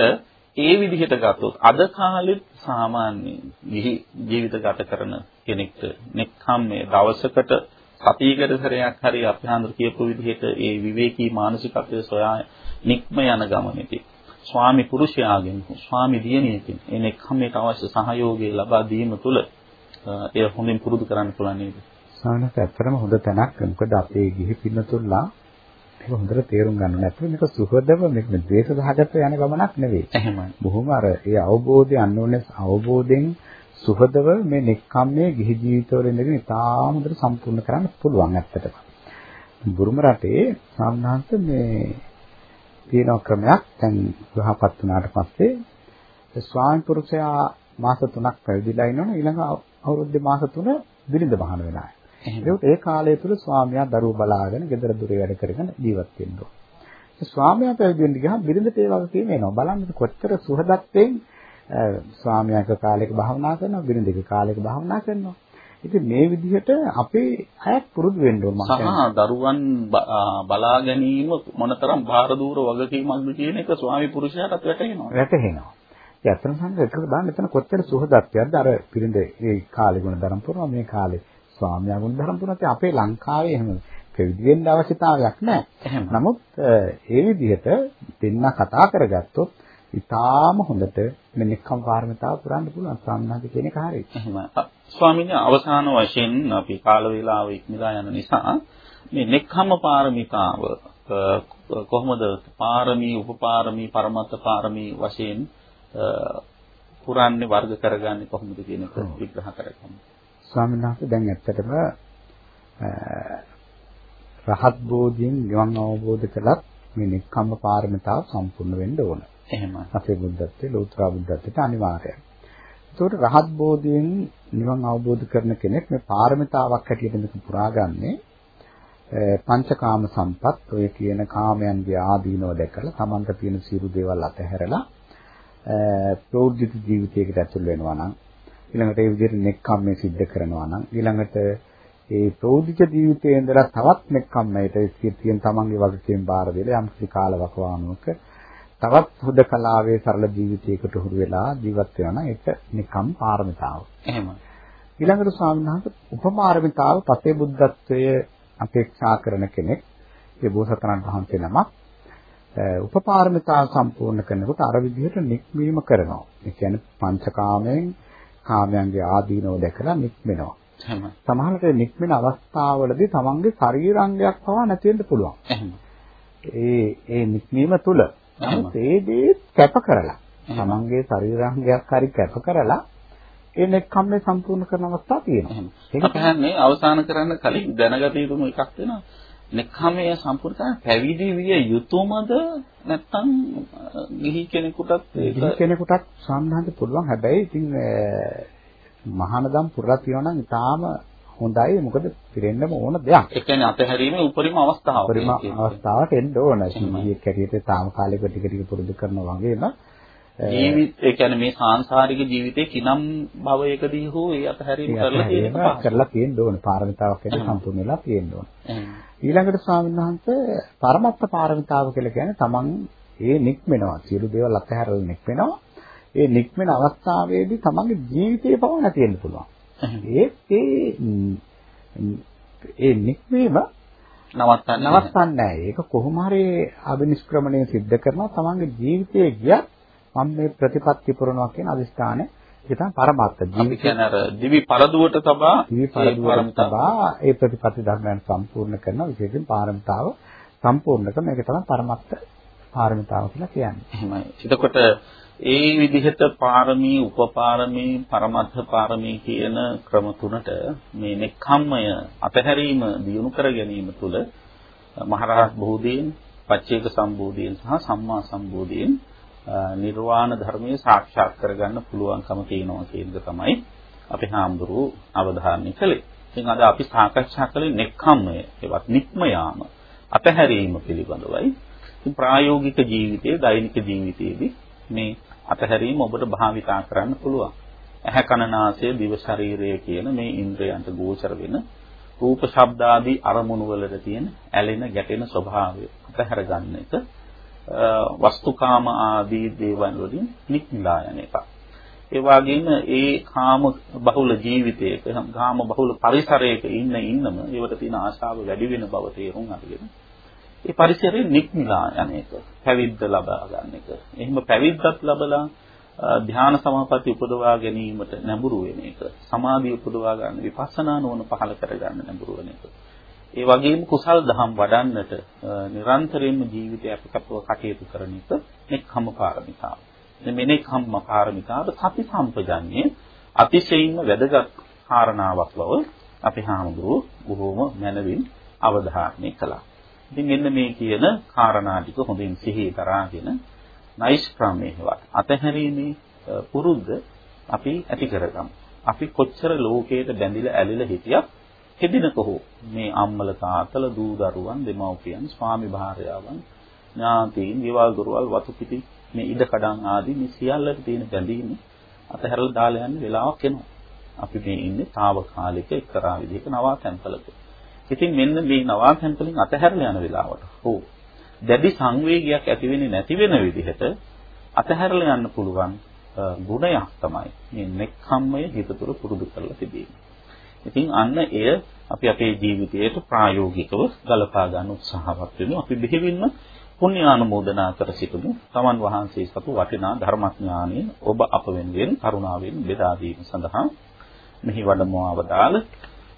ඒ විදිහට ගත්තොත් අද කාලෙත් සාමාන්‍ය ජීවිත ගත කරන කෙනෙක්ට නෙක්ඛම් මේ දවසකට සතියකට සැරයක් හරි අපි හඳුර කියපු විදිහට ඒ විවේකී මානසිකත්වය සොයා නික්ම යන ගමනේදී ස්වාමි පුරුෂයාගෙන් ස්වාමි දියණියකින් ඒ නෙක්ඛම්මේට අවශ්‍ය සහයෝගය ලබා දීම තුළ එය හොඳින් පුරුදු කරන්න පුළුවන් නේද? සානස ඇත්තටම හොඳ තැනක්. මොකද අපේ ගිහි පින්නතුල්ලා මේක හොඳට තේරුම් ගන්න නැත්නම් මේක සුහදව මේක ද්වේෂ සහගත යන ගමනක් නෙවෙයි. එහෙමයි. බොහොම අර ඒ අවබෝධය අන්නෝනේ අවබෝධයෙන් සුහදව මේ නෙක්ඛම්මේ ගිහි ජීවිතවල ඉඳගෙන ඉතාම හොඳට සම්පූර්ණ කරන්න පුළුවන් ඇත්තටම. බුරුම රටේ සාමනාන්ත මේ තියෙන ක්‍රමයක් දැන් විවාහපත් වුණාට පස්සේ ස්වාමි පුරුෂයා මාස 3ක් පැවිදිලා ඉන්නවනේ ඊළඟ අවුරුද්දේ මාස 3 බිරිඳ මහාන වෙනවා. ඒකට ඒ කාලය තුල ස්වාමියා දරුවෝ බලාගෙන ගෙදර දොරේ වැඩ කරගෙන ජීවත් ඕන. ස්වාමියා පැවිදි වෙන්න ගියාම බිරිඳට ඒ වගේ කියනවා. බලන්න කොච්චර සුහදත්වයෙන් ස්වාමියා එක කාලයක භාවනා කරනවා බිරිඳ එක කාලයක භාවනා කරනවා. ඉතින් මේ විදිහට අපේ අයත් පුරුදු වෙන්න ඕන සහ දරුවන් බලා ගැනීම මොනතරම් බාහිර දූර වගකීමක්ද කියන එක ස්වාමි පුරුෂයාටත් වැටහෙනවා. වැටහෙනවා. ඒ අතන සංග එක බලන්න එතන කොච්චර සුහදත්වයක්ද අර පිරිඳ ඒ කාලේ ගුණ ධර්ම පුරනවා මේ කාලේ ස්වාමියා ගුණ ධර්ම පුරනවා අපේ ලංකාවේ එහෙම පැවිදි වෙන්න අවශ්‍යතාවයක් නැහැ. නමුත් ඒ විදිහට දෙන්න කතා කරගත්තොත් ඉතාම හොඳට මේ නික්කම් පාරමිතාව පුරන්න පුළුවන් සාමනාද කියන එක හරියි. එහෙමයි. ස්වාමීන් අවසාන වශයෙන් අපි කාල වේලාව ඉක්මලා යන නිසා මේ නික්කම් පාරමිතාව කොහොමද පාරමී උපපාරමී පරමත්ත පාරමී වශයෙන් පුරන්නේ වර්ග කරගන්නේ කොහොමද කියන එක විග්‍රහ කරගමු. ස්වාමීන් වහන්සේ දැන් ඇත්තටම රහත් බෝධියෙන් නිවන් අවබෝධ කළත් මේ නික්කම්ම පාරමිතාව සම්පූර්ණ වෙන්න ඕන. එහෙමයි. අපේ බුද්ධත්වයේ ලෝතර බුද්ධත්වයට අනිවාර්යයි. ඒකට රහත් බෝධියෙන් නිවන් අවබෝධ කරන කෙනෙක් මේ පාරමිතාවක් හැටියට මේක පුරාගන්නේ පංචකාම සම්පත් ඔය කියන කාමයන්ගේ ආදීනව දැකලා තමන්ට තියෙන සියලු දේවල් අතහැරලා ප්‍රෞද්ධිත ජීවිතයකට ඇතුල් වෙනවා නම් ඊළඟට ඒ විදිහට නෙක්ඛම්මේ සිද්ධ කරනවා නම් ඊළඟට ඒ ප්‍රෞද්ධිත ජීවිතයේ ඉඳලා තවත් නෙක්ඛම්මයට තියෙන තමන්ගේ වගකීම් බාර දෙලා යම් කිසි කාලවකවානුවක තවත් හුදකලාවේ සරල ජීවිතයකට හුරු වෙලා ජීවත් වෙනවා නම් ඒක නිකම් පාරමිතාව. එහෙමයි. ඊළඟට ස්වාමීන් වහන්සේ උපපාරමිතාව පසේ බුද්ධත්වයේ අපේක්ෂා කරන කෙනෙක් ඒ බෝසතාණන් වහන්සේ නමක් උපපාරමිතාව සම්පූර්ණ කරනකොට අර විදිහට නික්මීම කරනවා. ඒ කියන්නේ පංචකාමයෙන් කාමයන්ගේ ආදීනව දැකලා නික්මෙනවා. සමහරවිට නික්මෙන අවස්ථාවවලදී තමන්ගේ ශරීරාංගයක් පවා නැති වෙන්න පුළුවන්. ඒ ඒ නික්මීම තුල නමුත් ඒ දේ කැප කරලා තමන්ගේ ශරීරාංගයක් හරි කැප කරලා ඒ නෙක්ඛම්මේ සම්පූර්ණ කරන අවස්ථා තියෙනවා. ඒක කියන්නේ අවසන් කරන්න කලින් දැනගත යුතුම එකක් වෙනවා. නෙක්ඛම්මේ සම්පූර්ණ කරන පැවිදි විය යුතුයමද නැත්නම් ගිහි කෙනෙකුටත් ගිහි කෙනෙකුටත් සම්බන්ධ පුළුවන්. හැබැයි ඉතින් මහානදම් පුරලා තියෙනවා නම් ඊටාම හොඳයි මොකද පිරෙන්නම ඕන දෙයක්. ඒ කියන්නේ අතහැරීමේ උපරිම අවස්ථාව. උපරිම අවස්ථාවට එන්න ඕන. ජීවිතයක් හැටියට తాමකාලික ටික ටික පුරුදු කරනවා වගේම ජීවිත ඒ කියන්නේ මේ සාංශාරික ජීවිතේ කිනම් භවයකදී හෝ ඒ අතහැරීම කරලා තියෙනවා. කරලා තියෙන්න ඕන. පාරමිතාවක් හැටියට සම්පූර්ණ වෙලා තියෙන්න ඕන. ඊළඟට ස්වාමීන් වහන්සේ පරමත්ත පාරමිතාව කියලා කියන්නේ තමන් ඒ නික්මෙනවා. සියලු දේවල් අතහැරලා නික්මෙනවා. ඒ නික්මෙන අවස්ථාවේදී තමන්ගේ ජීවිතේ පව නැති වෙන්න පුළුවන්. ඒත් ඒ ඒ නික්මීම නවත්තන්නේ නවත්තන්නේ නැහැ. ඒක කොහොම හරි අභිනිෂ්ක්‍රමණය සිද්ධ කරනවා තමන්ගේ ජීවිතයේ ගියත් මම මේ ප්‍රතිපත්ති පුරනවා කියන අදිස්ථානය ඒ තමයි පරමාර්ථ ජීවිතය. කියන්නේ අර දිවි පරදුවට තබා දිවි පරදුවට තබා ඒ ප්‍රතිපත්ති ධර්මයන් සම්පූර්ණ කරන විශේෂයෙන් පාරමිතාව සම්පූර්ණ කරන එක තමයි පරමාර්ථ පාරමිතාව කියලා කියන්නේ. එහෙමයි. එතකොට ඒ විදිහට පාරමී, උපපාරමී, පරමත්ථ පාරමී කියන ක්‍රම තුනට මේ නෙක්ඛම්මය අතහැරීම දියුණු කර ගැනීම තුළ මහරහත් බෝධීන්, පච්චේක සම්බෝධීන් සහ සම්මා සම්බෝධීන් නිර්වාණ ධර්මයේ සාක්ෂාත් කරගන්න පුළුවන්කම තියෙනවා කියන එක තමයි අපි හාමුදුරුවෝ අවධාරණය කළේ. ඉතින් අද අපි සාකච්ඡා කළේ නෙක්ඛම්මය, ඒවත් නික්ම යාම, අතහැරීම පිළිබඳවයි. ඉතින් ප්‍රායෝගික ජීවිතයේ, දෛනික ජීවිතයේදී මේ අතහැරීම ඔබට භාවිතා කරන්න පුළුවන්. ඇහැ කන නාසය දිව ශරීරය කියන මේ ඉන්ද්‍රයන්ට ගෝචර වෙන රූප ශබ්ද ආදී අරමුණු වලට තියෙන ඇලෙන ගැටෙන ස්වභාවය අතහැර ගන්න එක වස්තුකාම ආදී දේවල් වලින් නික්මලා යන එක. ඒ වගේම ඒ කාම බහුල ජීවිතයක කාම බහුල පරිසරයක ඉන්න ඉන්නම ඒවට තියෙන ආශාව වැඩි වෙන බව තේරුම් අරගෙන ඒ පරිසරයෙන් නික්මලා යන එක පැවිද්ද ලබා ගන්න එක. එහෙම පැවිද්දත් ලබලා ධ්‍යාන සමාපatti උපදවා ගැනීමට නැඹුරු වෙන එක. සමාධිය උපදවා ගන්න විපස්සනා නුවණ පහළ කර ගන්න නැඹුරු වෙන එක. ඒ වගේම කුසල් දහම් වඩන්නට නිරන්තරයෙන්ම ජීවිතය අපකපව කටයුතු කරන එක නෙක්ඛම් පාරමිතාව. මේ නෙක්ඛම් පාරමිතාව සති සම්පජන්යේ අතිශයින්ම වැදගත් කාරණාවක් බව අපි හාමුදුරුවෝ බොහෝම මනවින් අවධාරණය කළා. ඉතින් මෙන්න මේ කියන කාරණා ටික හොඳින් සිහි දරාගෙන නෛෂ්ක්‍රමයේවත් අතහැරීමේ පුරුද්ද අපි ඇති කරගමු. අපි කොච්චර ලෝකයට බැඳිලා ඇලිලා හිටියක් හෙදිනක හෝ මේ අම්මල තාත්තල දූ දරුවන් දෙමව්පියන් ස්වාමි භාර්යාවන් ඥාතීන් ගෙවල් දොරවල් වතු පිටි මේ ඉඩ කඩන් ආදී මේ සියල්ලට තියෙන බැඳීම අතහැරලා දාලා යන්න වෙලාවක් එනවා. අපි මේ ඉන්නේ తాවකාලික එක්තරා විදිහක නවාතැන්පලක. ඉතින් මෙන්න මේ නවාතැන්පලින් අතහැරලා යන වෙලාවට හෝ දැඩි සංවේගයක් ඇති වෙන්නේ නැති වෙන විදිහට අතහැරලා යන්න පුළුවන් ගුණයක් තමයි මේ නෙක්ඛම්මය හිත තුළ පුරුදු කරලා තිබීම. ඉතින් අන්න එය අපි අපේ ජීවිතයට ප්‍රායෝගිකව ගලපා ගන්න උත්සාහවත් වෙමු. අපි බෙහෙවින්ම පුණ්‍යානුමෝදනා කර සිටමු. තමන් වහන්සේ සතු වටිනා ධර්මඥානය ඔබ අප වෙනුවෙන් කරුණාවෙන් බෙදා දීම සඳහා මෙහි වඩමවා වදාළ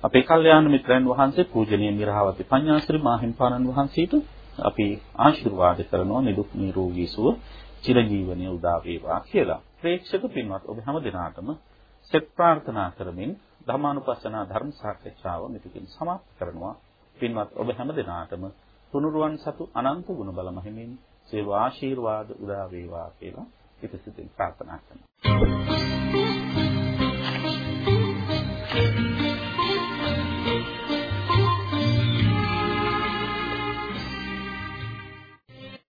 අපේ කල්යාණ මිත්‍රයන් වහන්සේ පූජනීය මිරහවති පඤ්ඤාශ්‍රී මාහිම්පාණන් වහන්සේට අපි ආශිර්වාද කරනවා නිදුක් නිරෝගී සුව චිරජීවනයේ උදා වේවා කියලා. ප්‍රේක්ෂක පින්වත් ඔබ හැම දිනාටම සෙත් ප්‍රාර්ථනා කරමින් ධර්මානුපස්සනා ධර්ම සාකච්ඡාව මෙතකින් සමාප්ත කරනවා. පින්වත් ඔබ හැම දිනාටම තුනුරුවන් සතු අනන්ත ගුණ බල මහිමින් සේවා ආශිර්වාද උදා වේවා කියලා ඉතිසිතින් ප්‍රාර්ථනා කරනවා.